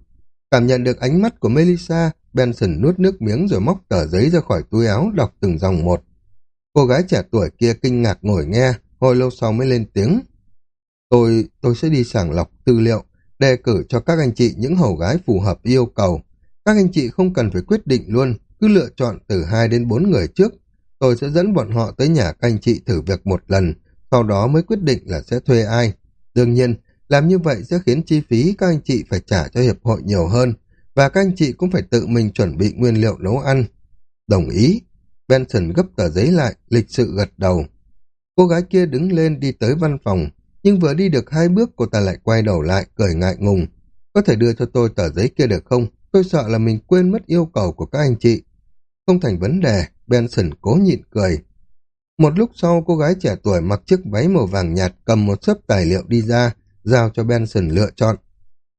Cảm nhận được ánh mắt của Melissa, Benson nuốt nước miếng rồi móc tờ giấy ra khỏi túi áo đọc từng dòng một. Cô gái trẻ tuổi kia kinh ngạc ngồi nghe, hồi lâu sau mới lên tiếng. Tôi, tôi sẽ đi sàng lọc tư liệu, đề cử cho các anh chị những hầu gái phù hợp yêu cầu. Các anh chị không cần phải quyết định luôn, cứ lựa chọn từ 2 đến 4 người trước. Tôi sẽ dẫn bọn họ tới nhà các anh chị thử việc một lần, sau đó mới quyết định là sẽ thuê ai. Đương nhiên, làm như vậy sẽ khiến chi phí các anh chị phải trả cho hiệp hội nhiều hơn, và các anh chị cũng phải tự mình chuẩn bị nguyên liệu nấu ăn. Đồng ý. Benson gấp tờ giấy lại, lịch sự gật đầu. Cô gái kia đứng lên đi tới văn phòng, nhưng vừa đi được hai bước cô ta lại quay đầu lại, cười ngại ngùng. Có thể đưa cho tôi tờ giấy kia được không? Tôi sợ là mình quên mất yêu cầu của các anh chị. Không thành vấn đề, Benson cố nhịn cười. Một lúc sau cô gái trẻ tuổi mặc chiếc váy màu vàng nhạt cầm một sấp tài liệu đi ra, giao cho Benson lựa chọn.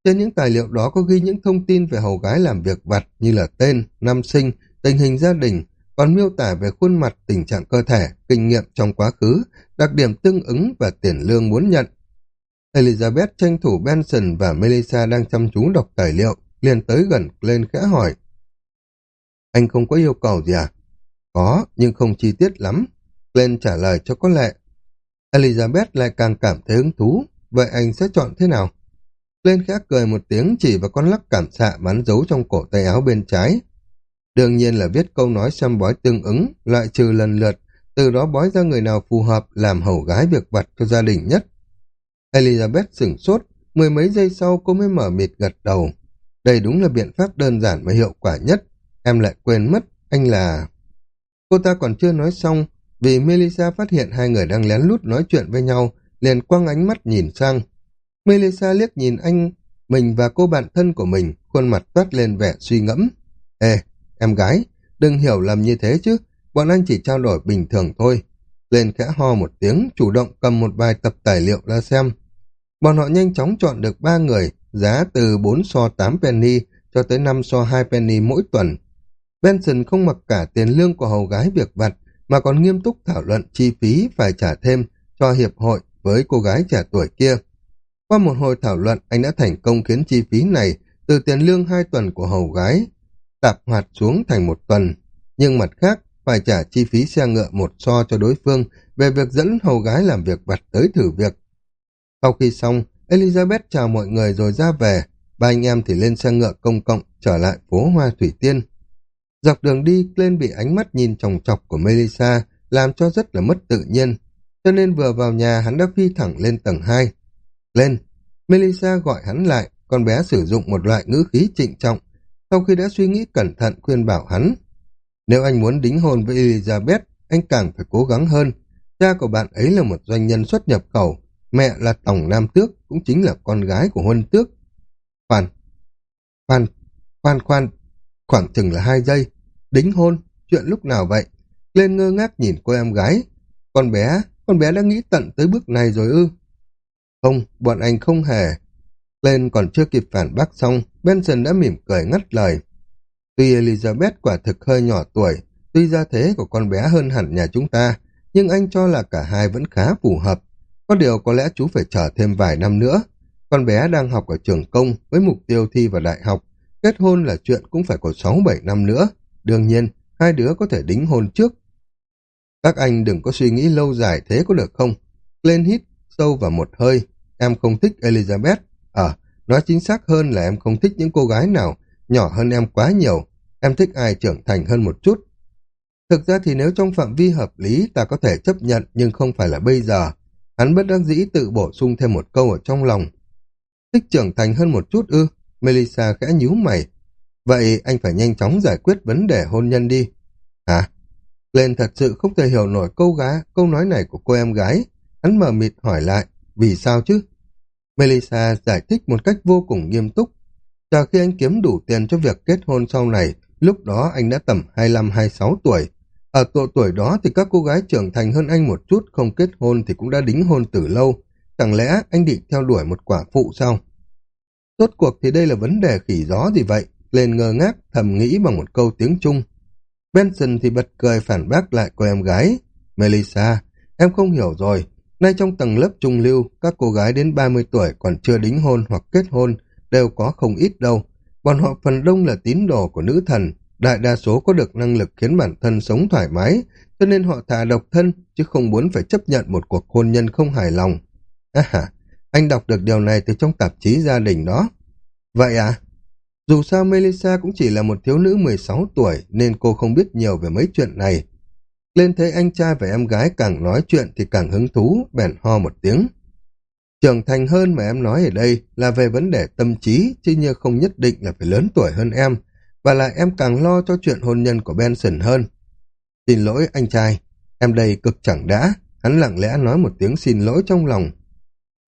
Trên những tài liệu đó có ghi những thông tin về hầu gái làm việc vặt như là tên, năm sinh, tình hình gia đình, còn miêu tả về khuôn mặt, tình trạng cơ thể, kinh nghiệm trong quá khứ, đặc điểm tương ứng và tiền lương muốn nhận. Elizabeth tranh thủ Benson và Melissa đang chăm chú đọc tài liệu, liền tới gần lên khẽ hỏi. Anh không có yêu cầu gì à? Có, nhưng không chi tiết lắm. Glenn trả lời cho có lệ. Elizabeth lại càng cảm thấy hứng thú. Vậy anh sẽ chọn thế nào? Glenn khẽ cười một tiếng chỉ vào con lắc cảm xạ bắn giấu trong cổ tay áo bên trái. Đương nhiên là viết câu nói xăm bói tương ứng, loại trừ lần lượt, từ đó bói ra người nào phù hợp làm hầu gái việc vặt cho gia đình nhất. Elizabeth sửng sốt, mười mấy giây sau cô mới mở mịt gật đầu. Đây đúng là biện pháp đơn giản và hiệu quả nhất. Em lại quên mất, anh là... Cô ta còn chưa nói xong, vì Melissa phát hiện hai người đang lén lút nói chuyện với nhau, liền quăng ánh mắt nhìn sang. Melissa liếc nhìn anh, mình và cô bạn thân của mình, khuôn mặt toát lên vẻ suy ngẫm. Ê, em gái, đừng hiểu lầm như thế chứ, bọn anh chỉ trao đổi bình thường thôi. Lên khẽ ho một tiếng, chủ động cầm một vài tập tài liệu ra xem. Bọn họ nhanh chóng chọn được ba người, giá từ 4 so 8 penny cho tới 5 so 2 penny mỗi tuần. Benson không mặc cả tiền lương của hầu gái việc vặt, mà còn nghiêm túc thảo luận chi phí phải trả thêm cho hiệp hội với cô gái trẻ tuổi kia. Qua một hồi thảo luận, anh đã thành công khiến chi phí này từ tiền lương hai tuần của hầu gái tạp hoạt xuống thành một tuần. Nhưng mặt khác, phải trả chi phí xe ngựa một so cho đối phương về việc dẫn hầu gái làm việc vặt tới thử việc. Sau khi xong, Elizabeth chào mọi người rồi ra về, ba anh em thì lên xe ngựa công cộng trở lại phố Hoa Thủy Tiên. Dọc đường đi, lên bị ánh mắt nhìn chòng chọc của Melissa làm cho rất là mất tự nhiên, cho nên vừa vào nhà hắn đã phi thẳng lên tầng 2. Lên, Melissa gọi hắn lại, con bé sử dụng một loại ngữ khí trịnh trọng, sau khi đã suy nghĩ cẩn thận khuyên bảo hắn. Nếu anh muốn đính hôn với Elizabeth, anh càng phải cố gắng hơn. Cha của bạn ấy là một doanh nhân xuất nhập khẩu, mẹ là tổng nam tước, cũng chính là con gái của huân tước. Khoan, Khoan, khoan khoan, khoảng chừng là hai giây. Đính hôn, chuyện lúc nào vậy? Lên ngơ ngác nhìn cô em gái. Con bé, con bé đã nghĩ tận tới bước này rồi ư? Không, bọn anh không hề. Lên còn chưa kịp phản bác xong, Benson đã mỉm cười ngắt lời. Tuy Elizabeth quả thực hơi nhỏ tuổi, tuy gia thế của con bé hơn hẳn nhà chúng ta, nhưng anh cho là cả hai vẫn khá phù hợp. Có điều có lẽ chú phải chờ thêm vài năm nữa. Con bé đang học ở trường công với mục tiêu thi vào đại học. Kết hôn là chuyện cũng phải có 6-7 năm nữa. Đương nhiên, hai đứa có thể đính hôn trước. Các anh đừng có suy nghĩ lâu dài thế có được không? Lên hít sâu vào một hơi. Em không thích Elizabeth. Nói chính xác hơn là em không thích những cô gái nào nhỏ hơn em quá nhiều. Em thích ai trưởng thành hơn một chút. Thực ra thì nếu trong phạm vi hợp lý ta có thể chấp nhận nhưng không phải là bây giờ. Hắn bất đắc dĩ tự bổ sung thêm một câu ở trong lòng. Thích trưởng thành hơn một chút ư? Melissa khẽ nhíu mày. Vậy anh phải nhanh chóng giải quyết vấn đề hôn nhân đi. Hả? Lên thật sự không thể hiểu nổi câu gái, câu nói này của cô em gái. Hắn mờ mịt hỏi lại, vì sao chứ? Melissa giải thích một cách vô cùng nghiêm túc. Chờ khi anh kiếm đủ tiền cho việc kết hôn sau này, lúc đó anh đã tầm 25-26 tuổi. Ở độ tuổi đó thì các cô gái trưởng thành hơn anh một chút không kết hôn thì cũng đã đính hôn từ lâu. Chẳng lẽ anh định theo đuổi một quả phụ sao? Rốt cuộc thì đây là vấn đề khỉ gió gì vậy? Lên ngơ ngác, thầm nghĩ bằng một câu tiếng Trung. Benson thì bật cười phản bác lại cô em gái. Melissa, em không hiểu rồi. Nay trong tầng lớp trung lưu, các cô gái đến 30 tuổi còn chưa đính hôn hoặc kết hôn đều có không ít đâu. Bọn họ phần đông là tín đồ của nữ thần, đại đa số có được năng lực khiến bản thân sống thoải mái, cho nên họ thà độc thân, chứ không muốn phải chấp nhận một cuộc hôn nhân không hài lòng. À, anh đọc được điều này từ trong tạp chí gia đình đó. Vậy à? Dù sao Melissa cũng chỉ là một thiếu nữ 16 tuổi nên cô không biết nhiều về mấy chuyện này. Lên thấy anh trai và em gái càng nói chuyện thì càng hứng thú, bèn ho một tiếng. Trưởng thành hơn mà em nói ở đây là về vấn đề tâm trí, chứ như không nhất định là phải lớn tuổi hơn em, và là em càng lo cho chuyện hôn nhân của Benson hơn. Xin lỗi anh trai, em đây cực chẳng đã, hắn lặng lẽ nói một tiếng xin lỗi trong lòng.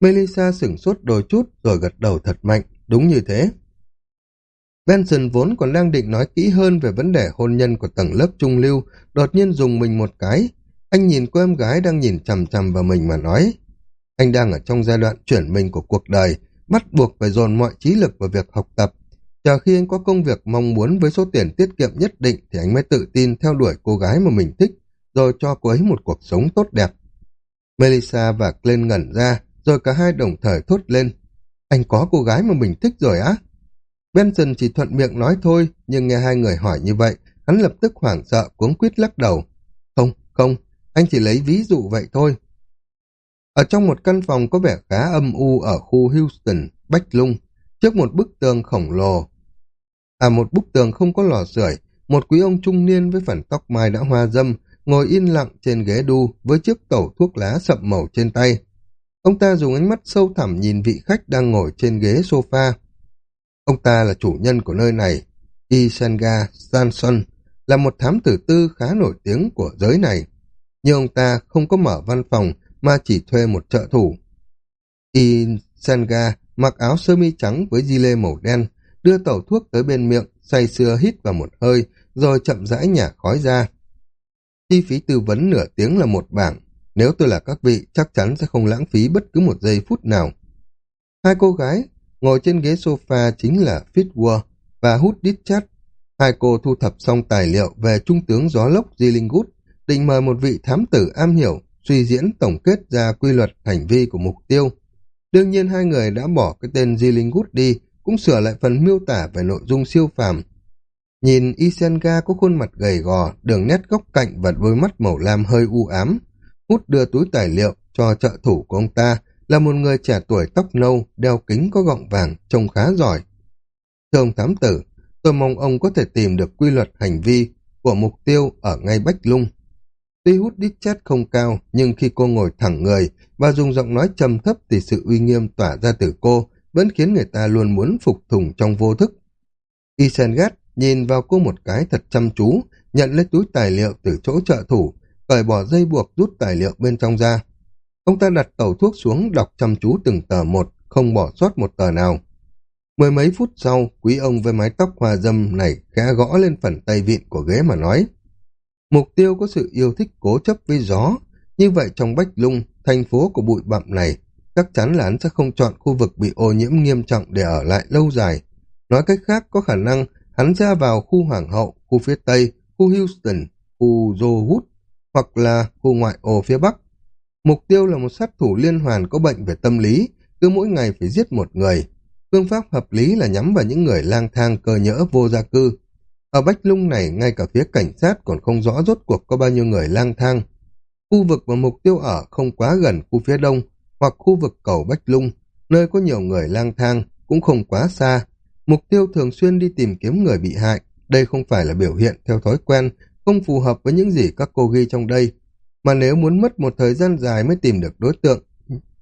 Melissa sửng sốt đôi chút rồi gật đầu thật mạnh, đúng như thế. Benson vốn còn đang định nói kỹ hơn về vấn đề hôn nhân của tầng lớp trung lưu, đột nhiên dùng mình một cái. Anh nhìn cô em gái đang nhìn chằm chằm vào mình mà nói. Anh đang ở trong giai đoạn chuyển mình của cuộc đời, bắt buộc phải dồn mọi trí lực vào việc học tập. Chờ khi anh có công việc mong muốn với số tiền tiết kiệm nhất định thì anh mới tự tin theo đuổi cô gái mà mình thích, rồi cho cô ấy một cuộc sống tốt đẹp. Melissa và Glenn ngẩn ra, rồi cả hai đồng thời thốt lên. Anh có cô gái mà mình thích rồi á? Benson chỉ thuận miệng nói thôi, nhưng nghe hai người hỏi như vậy, hắn lập tức hoảng sợ, cuống quýt lắc đầu. Không, không, anh chỉ lấy ví dụ vậy thôi. Ở trong một căn phòng có vẻ khá âm u ở khu Houston, Bách Lung, trước một bức tường khổng lồ. À một bức tường không có lò sưởi, một quý ông trung niên với phần tóc mai đã hoa dâm, ngồi yên lặng trên ghế đu với chiếc tẩu thuốc lá sậm màu trên tay. Ông ta dùng ánh mắt sâu thẳm nhìn vị khách đang ngồi trên ghế sofa. Ông ta là chủ nhân của nơi này, Isenga Sanson, là một thám tử tư khá nổi tiếng của giới này. Nhưng ông ta không có mở văn phòng mà chỉ thuê một trợ thủ. Isenga mặc áo sơ mi trắng với di lê màu đen, đưa tẩu thuốc tới bên miệng, say sưa hít vào một hơi, rồi chậm rãi nhả khói ra. Chi phí tư vấn nửa tiếng là một bảng, nếu tôi là các vị chắc chắn sẽ không lãng phí bất cứ một giây phút nào. Hai cô gái ngồi trên ghế sofa chính là Fitzward và Hút Ditchat. Hai cô thu thập xong tài liệu về trung tướng gió lốc Gillingwood, định mời một vị thám tử am hiểu, suy diễn tổng kết ra quy luật hành vi của mục tiêu. Đương nhiên hai người đã bỏ cái tên Gillingwood đi, cũng sửa lại phần miêu tả về nội dung siêu phàm. Nhìn Isenga có khuôn mặt gầy gò, đường nét góc cạnh và đôi mắt màu lam hơi u ám. Hút đưa túi tài liệu cho trợ thủ của ông ta, là một người trẻ tuổi tóc nâu, đeo kính có gọng vàng, trông khá giỏi. Thưa ông thám tử, tôi mong ông có thể tìm được quy luật hành vi của mục tiêu ở ngay Bách Lung. Tuy hút đít chát không cao, nhưng khi cô ngồi thẳng người và dùng giọng nói trầm thấp thì sự uy nghiêm tỏa ra từ cô vẫn khiến người ta luôn muốn phục thùng trong vô thức. isengard nhìn vào cô một cái thật chăm chú, nhận lấy túi tài liệu từ chỗ trợ thủ, cởi bỏ dây buộc rút tài liệu bên trong ra. Ông ta đặt tàu thuốc xuống đọc chăm chú từng tờ một, không bỏ sót một tờ nào. Mười mấy phút sau, quý ông với mái tóc hòa dâm này khẽ gõ lên phần tay vịn của ghế mà nói. Mục tiêu có sự yêu thích cố chấp với gió. Như vậy trong Bách Lung, thành phố của bụi bặm này, chắc chắn là hắn sẽ không chọn khu vực bị ô nhiễm nghiêm trọng để ở lại lâu dài. Nói cách khác, có khả năng hắn ra vào khu Hoàng hậu, khu phía Tây, khu Houston, khu Jowood, hoặc là khu ngoại ô phía Bắc. Mục tiêu là một sát thủ liên hoàn có bệnh về tâm lý, cứ mỗi ngày phải giết một người. Phương pháp hợp lý là nhắm vào những người lang thang cơ nhỡ vô gia cư. Ở Bách Lung này, ngay cả phía cảnh sát còn không rõ rốt cuộc có bao nhiêu người lang thang. Khu vực và mục tiêu ở không quá gần khu phía đông, hoặc khu vực cầu Bách Lung, nơi có nhiều người lang thang, cũng không quá xa. Mục tiêu thường xuyên đi tìm kiếm người bị hại, đây không phải là biểu hiện theo thói quen, không phù hợp với những gì các cô ghi trong đây. Mà nếu muốn mất một thời gian dài mới tìm được đối tượng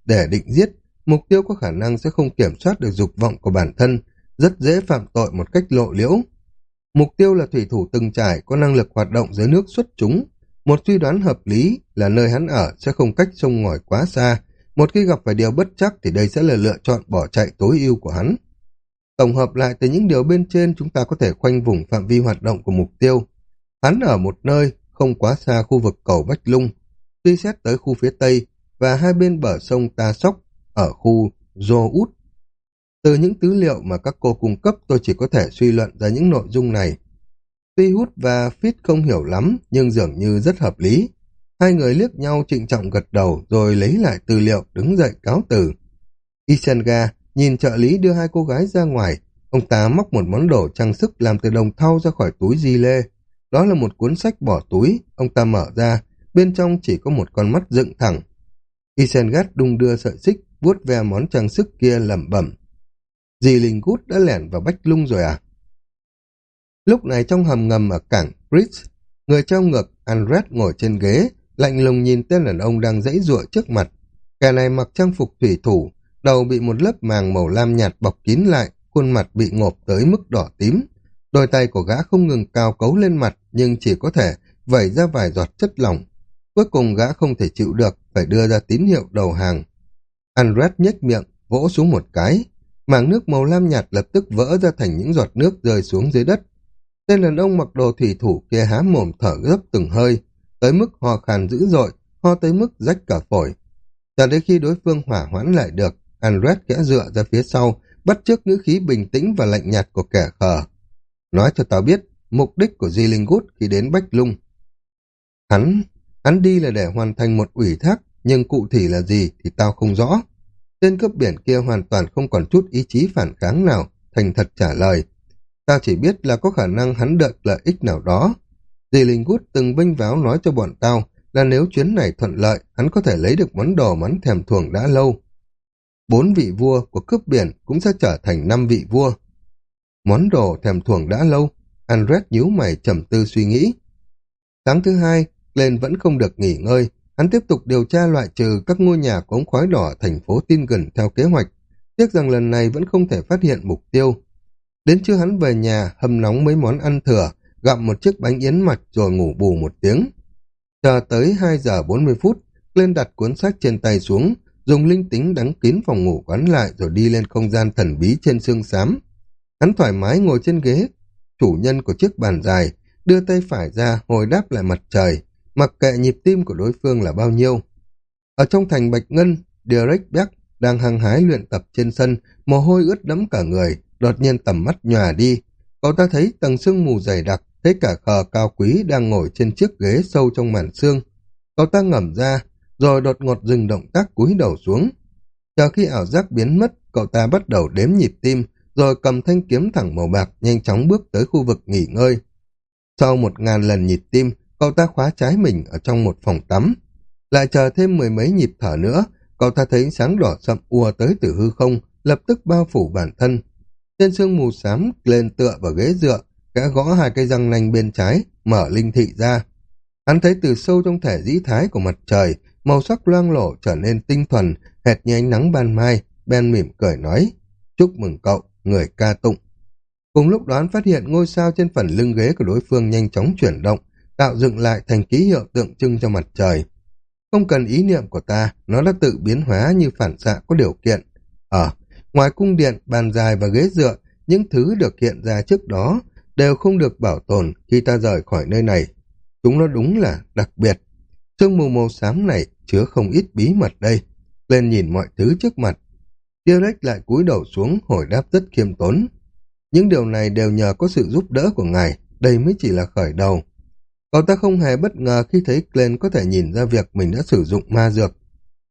để định giết, mục tiêu có khả năng sẽ không kiểm soát được dục vọng của bản thân, rất dễ phạm tội một cách lộ liễu. Mục tiêu là thủy thủ từng trải có năng lực hoạt động dưới nước xuất chúng. Một suy đoán hợp lý là nơi hắn ở sẽ không cách sông ngòi quá xa. Một khi gặp phải điều bất chắc thì đây sẽ là lựa chọn bỏ chạy tối ưu của hắn. Tổng hợp lại từ những điều bên trên chúng ta có thể khoanh vùng phạm vi hoạt động của mục tiêu. Hắn ở một nơi không quá xa khu vực cầu Bách Lung, suy xét tới khu phía Tây và hai bên bờ sông Ta Sóc ở khu Dô Út. Từ những tư liệu mà các cô cung cấp, tôi chỉ có thể suy luận ra những nội dung này. Tuy Hút và Fit không hiểu lắm, nhưng dường như rất hợp lý. Hai người liếc nhau trịnh trọng gật đầu, rồi lấy lại tư liệu, đứng dậy cáo từ. Isenga nhìn trợ lý đưa hai cô gái ra ngoài. Ông ta móc một món đồ trang sức làm từ đồng thau ra khỏi túi di lê. Đó là một cuốn sách bỏ túi. Ông ta mở ra. Bên trong chỉ có một con mắt dựng thẳng. Isengard đung đưa sợi xích vuốt ve món trang sức kia lẩm bẩm. Dì Linh Gút đã lẻn vào Bách Lung rồi à? Lúc này trong hầm ngầm ở cảng Bridge, người trong ngực Andret ngồi trên ghế, lạnh lùng nhìn tên đàn ông đang dãy giụa trước mặt. Kẻ này mặc trang phục thủy thủ, đầu bị một lớp màng màu lam nhạt bọc kín lại, khuôn mặt bị ngộp tới mức đỏ tím. Đôi tay của gã không ngừng cao cấu lên mặt, nhưng chỉ có thể vẩy ra vài giọt chất lỏng. Cuối cùng gã không thể chịu được, phải đưa ra tín hiệu đầu hàng. Andret nhếch miệng, vỗ xuống một cái. Màng nước màu lam nhạt lập tức vỡ ra thành những giọt nước rơi xuống dưới đất. Tên đàn ông mặc đồ thủy thủ kia há mồm thở gấp từng hơi, tới mức ho khàn dữ dội, ho tới mức rách cả phổi. Cho đến khi đối phương hỏa hoãn lại được, Andret kẽ dựa ra phía sau, bắt chước ngữ khí bình tĩnh và lạnh nhạt của kẻ khờ. Nói cho tao biết, mục đích của Di Linh Gút khi đến Bách Lung. Hắn, hắn đi là để hoàn thành một ủy thác, nhưng cụ thể là gì thì tao không rõ. Tên cướp biển kia hoàn toàn không còn chút ý chí phản kháng nào, thành thật trả lời. Tao chỉ biết là có khả năng hắn đợi lợi ích nào đó. Dì Linh Gút từng bênh váo nói cho bọn tao là nếu chuyến này thuận lợi, hắn có thể lấy được món đồ mắn thèm thuồng đã lâu. Bốn vị vua của cướp biển cũng sẽ trở thành năm vị vua. Món đồ thèm thuồng đã lâu, andres nhíu mày trầm tư suy nghĩ. Sáng thứ hai, lên vẫn không được nghỉ ngơi, Hắn tiếp tục điều tra loại trừ các ngôi nhà có ống khói đỏ thành phố tin gần theo kế hoạch, tiếc rằng lần này vẫn không thể phát hiện mục tiêu. Đến trưa hắn về nhà, hầm nóng mấy món ăn thừa, gặm một chiếc bánh yến mạch rồi ngủ bù một tiếng. Chờ tới 2 giờ 40 phút, lên đặt cuốn sách trên tay xuống, dùng linh tính đóng kín phòng ngủ quán lại rồi đi lên không gian thần bí trên xương xám. Hắn thoải mái ngồi trên ghế, chủ nhân của chiếc bàn dài, đưa tay phải ra hồi đáp lại mặt trời, mặc kệ nhịp tim của đối phương là bao nhiêu. Ở trong thành Bạch Ngân, Derek Beck đang hăng hái luyện tập trên sân, mồ hôi ướt đẫm cả người, đột nhiên tầm mắt nhòa đi. Cậu ta thấy tầng sương mù dày đặc, thấy cả khờ cao quý đang ngồi trên chiếc ghế sâu trong màn xương. Cậu ta ngẩm ra, rồi đột ngột dừng động tác cúi đầu xuống. Chờ khi ảo giác biến mất, cậu ta bắt đầu đếm nhịp tim, rồi cầm thanh kiếm thẳng màu bạc nhanh chóng bước tới khu vực nghỉ ngơi. Sau một ngàn lần nhịp tim, cậu ta khóa trái mình ở trong một phòng tắm. Lại chờ thêm mười mấy nhịp thở nữa, cậu ta thấy sáng đỏ sậm ùa tới từ hư không, lập tức bao phủ bản thân. Trên sương mù xám lên tựa vào ghế dựa, gã gõ hai cây răng nanh bên trái, mở linh thị ra. Hắn thấy từ sâu trong thể dĩ thái của mặt trời, màu sắc loang lổ trở nên tinh thuần, hệt như ánh nắng ban mai, Ben mỉm cười nói, chúc mừng cậu, người ca tụng. Cùng lúc đó hắn phát hiện ngôi sao trên phần lưng ghế của đối phương nhanh chóng chuyển động, tạo dựng lại thành ký hiệu tượng trưng cho mặt trời. Không cần ý niệm của ta, nó đã tự biến hóa như phản xạ có điều kiện. ở Ngoài cung điện, bàn dài và ghế dựa, những thứ được hiện ra trước đó đều không được bảo tồn khi ta rời khỏi nơi này. Chúng nó đúng là đặc biệt. Sương mù màu xám này chứa không ít bí mật đây. Lên nhìn mọi thứ trước mặt. direct lại cúi đầu xuống hồi đáp rất khiêm tốn. Những điều này đều nhờ có sự giúp đỡ của ngài, đây mới chỉ là khởi đầu. Cậu ta không hề bất ngờ khi thấy Glenn có thể nhìn ra việc mình đã sử dụng ma dược.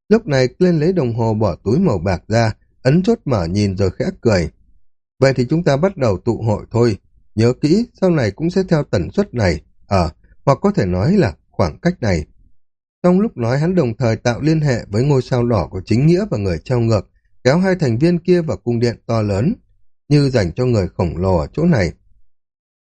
Lúc này Glenn lấy đồng hồ bỏ túi màu bạc ra, ấn chốt mở nhìn rồi khẽ cười. Vậy thì chúng ta bắt đầu tụ hội thôi. Nhớ kỹ, sau này cũng sẽ theo tần suất này, ở, hoặc có thể nói là khoảng cách này. Trong lúc nói hắn đồng thời tạo liên hệ với ngôi sao đỏ của chính nghĩa và người treo ngược, kéo hai thành viên kia vào cung điện to lớn, như dành cho người khổng lồ ở chỗ này.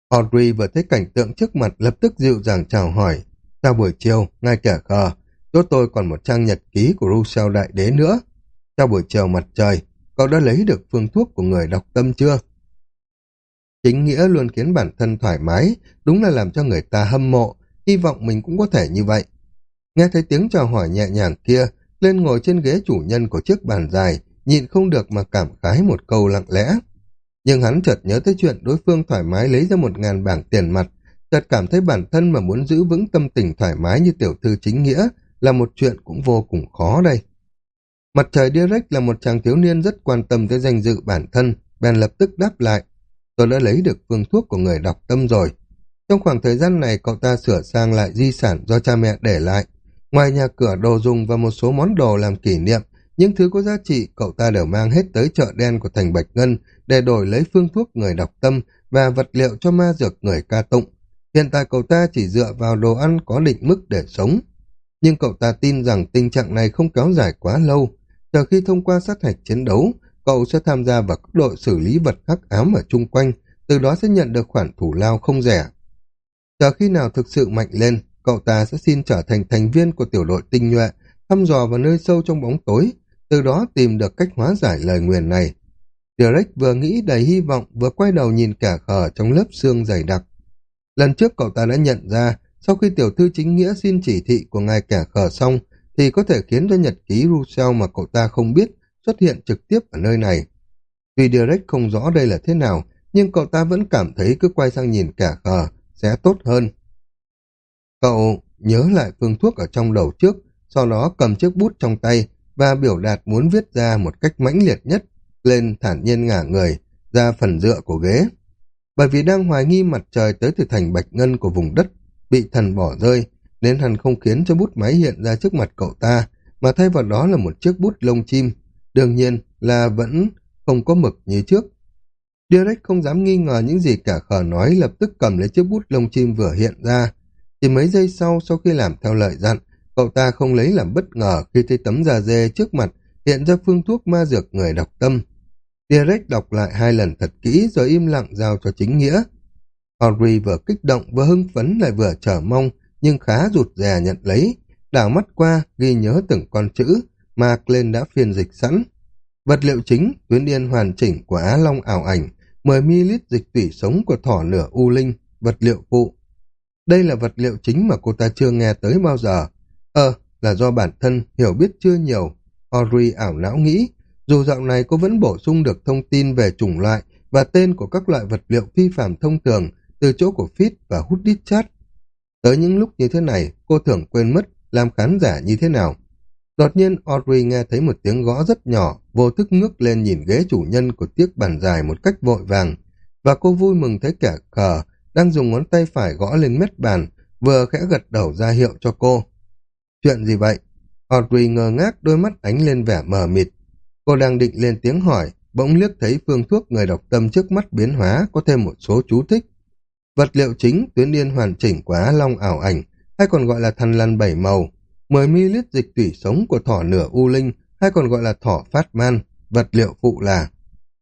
Audrey vừa thấy cảnh tượng trước mặt lập tức dịu dàng chào hỏi. Chào buổi chiều, ngay kẻ khờ, chỗ tôi còn một trang nhật ký của Rousseau Đại Đế nữa. Chào buổi chiều mặt trời, cậu đã lấy được phương thuốc của người đọc tâm chưa? Chính nghĩa luôn khiến bản thân thoải mái, đúng là làm cho người ta hâm mộ, hy vọng mình cũng có thể như vậy. Nghe thấy tiếng chào hỏi nhẹ nhàng kia, lên ngồi trên ghế chủ nhân của chiếc bàn dài, nhịn không được mà cảm khái một câu lặng lẽ. Nhưng hắn chợt nhớ tới chuyện đối phương thoải mái lấy ra một ngàn bảng tiền mặt, chợt cảm thấy bản thân mà muốn giữ vững tâm tình thoải mái như tiểu thư chính nghĩa là một chuyện cũng vô cùng khó đây. Mặt trời Direct là một chàng thiếu niên rất quan tâm tới danh dự bản thân, bèn lập tức đáp lại. Tôi đã lấy được phương thuốc của người đọc tâm rồi. Trong khoảng thời gian này cậu ta sửa sang lại di sản do cha mẹ để lại. Ngoài nhà cửa đồ dùng và một số món đồ làm kỷ niệm, những thứ có giá trị cậu ta đều mang hết tới chợ đen của thành Bạch Ngân để đổi lấy phương thuốc người đọc tâm và vật liệu cho ma dược người ca tụng. Hiện tại cậu ta chỉ dựa vào đồ ăn có định mức để sống. Nhưng cậu ta tin rằng tình trạng này không kéo dài quá lâu. Chờ khi thông qua sát hạch chiến đấu, cậu sẽ tham gia vào các đội xử lý vật hắc ám ở chung quanh, từ đó sẽ nhận được khoản thủ lao không rẻ. Chờ khi nào thực sự mạnh lên, cậu ta sẽ xin trở thành thành viên của tiểu đội tinh nhuệ, thăm dò vào nơi sâu trong bóng tối, từ đó tìm được cách hóa giải lời nguyền này. Derek vừa nghĩ đầy hy vọng vừa quay đầu nhìn kẻ khờ trong lớp xương dày đặc. Lần trước cậu ta đã nhận ra, sau khi tiểu thư chính nghĩa xin chỉ thị của ngài kẻ khờ xong, thì có thể khiến cho nhật ký Russell mà cậu ta không biết xuất hiện trực tiếp ở nơi này. Tuy Derek không rõ đây là thế nào, nhưng cậu ta vẫn cảm thấy cứ quay sang nhìn kẻ khờ sẽ tốt hơn. Cậu nhớ lại phương thuốc ở trong đầu trước, sau đó cầm chiếc bút trong tay và biểu đạt muốn viết ra một cách mãnh liệt nhất, lên thản nhiên ngả người, ra phần dựa của ghế. Bởi vì đang hoài nghi mặt trời tới từ thành bạch ngân của vùng đất, bị thần bỏ rơi, nên hắn không khiến cho bút máy hiện ra trước mặt cậu ta, mà thay vào đó là một chiếc bút lông chim. Đương nhiên là vẫn không có mực như trước. Derek không dám nghi ngờ những gì cả khờ nói lập tức cầm lấy chiếc bút lông chim vừa hiện ra. Chỉ mấy giây sau sau khi làm theo lời dặn, Cậu ta không lấy làm bất ngờ khi thấy tấm da dê trước mặt hiện ra phương thuốc ma dược người đọc tâm. Derek đọc lại hai lần thật kỹ rồi im lặng giao cho chính nghĩa. Audrey vừa kích động vừa hưng phấn lại vừa chờ mong nhưng khá rụt rè nhận lấy. Đảo mắt qua ghi nhớ từng con chữ mà lên đã phiên dịch sẵn. Vật liệu chính, tuyến điên hoàn chỉnh của Á Long ảo ảnh, 10ml dịch tủy sống của thỏ nửa u linh, vật liệu phụ. Đây là vật liệu chính mà cô ta chưa nghe tới bao giờ, Ờ, là do bản thân hiểu biết chưa nhiều. Audrey ảo não nghĩ, dù dạo này cô vẫn bổ sung được thông tin về chủng loại và tên của các loại vật liệu phi phạm thông thường từ chỗ của Fit và hút đít chat. Tới những lúc như thế này, cô thường quên mất làm khán giả như thế nào. Đột nhiên Audrey nghe thấy một tiếng gõ rất nhỏ, vô thức ngước lên nhìn ghế chủ nhân của chiếc bàn dài một cách vội vàng. Và cô vui mừng thấy kẻ khờ đang dùng ngón tay phải gõ lên mét bàn, vừa khẽ gật đầu ra hiệu cho cô. Chuyện gì vậy? Audrey ngơ ngác đôi mắt ánh lên vẻ mờ mịt. Cô đang định lên tiếng hỏi, bỗng liếc thấy phương thuốc người đọc tâm trước mắt biến hóa có thêm một số chú thích. Vật liệu chính tuyến yên hoàn chỉnh của Á Long ảo ảnh, hay còn gọi là thần lằn bảy màu, 10ml dịch tủy sống của thỏ nửa u linh, hay còn gọi là thỏ phát man, vật liệu phụ là...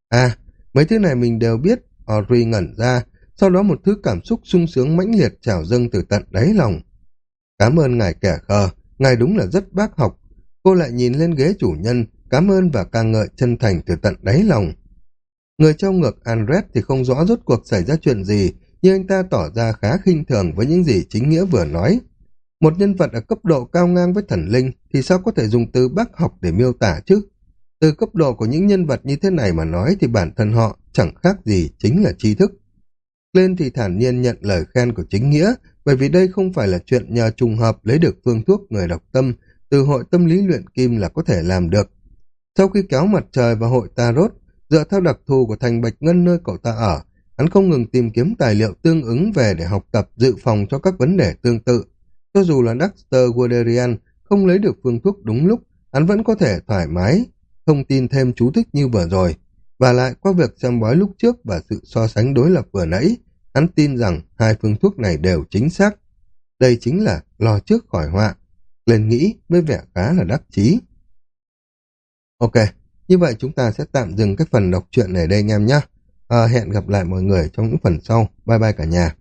À, mấy thứ này mình đều biết, Audrey ngẩn ra, sau đó một thứ cảm xúc sung sướng mãnh liệt trào dâng từ tận đáy lòng. Cảm ơn ngài kẻ khờ, ngài đúng là rất bác học. Cô lại nhìn lên ghế chủ nhân, cảm ơn và ca ngợi chân thành từ tận đáy lòng. Người trong ngược Andret thì không rõ rốt cuộc xảy ra chuyện gì, nhưng anh ta tỏ ra khá khinh thường với những gì chính nghĩa vừa nói. Một nhân vật ở cấp độ cao ngang với thần linh thì sao có thể dùng từ bác học để miêu tả chứ? Từ cấp độ của những nhân vật như thế này mà nói thì bản thân họ chẳng khác gì chính là tri thức. Lên thì thản nhiên nhận lời khen của chính nghĩa, bởi vì đây không phải là chuyện nhờ trùng hợp lấy được phương thuốc người độc tâm, từ hội tâm lý luyện kim là có thể làm được. Sau khi kéo mặt trời và hội Tarot, dựa theo đặc thù của thành Bạch Ngân nơi cậu ta ở, hắn không ngừng tìm kiếm tài liệu tương ứng về để học tập dự phòng cho các vấn đề tương tự. Cho dù là Dexter Guderian không lấy được phương thuốc đúng lúc, hắn vẫn có thể thoải mái, thông tin thêm chú thích như vừa rồi. Và lại qua việc xem bói lúc trước và sự so sánh đối lập vừa nãy, hắn tin rằng hai phương thuốc này đều chính xác. Đây chính là lo trước khỏi họa. Lên nghĩ với vẻ khá là đắc chí. Ok, như vậy chúng ta sẽ tạm dừng cái phần đọc truyện này đây anh em nhé. À, hẹn gặp lại mọi người trong những phần sau. Bye bye cả nhà.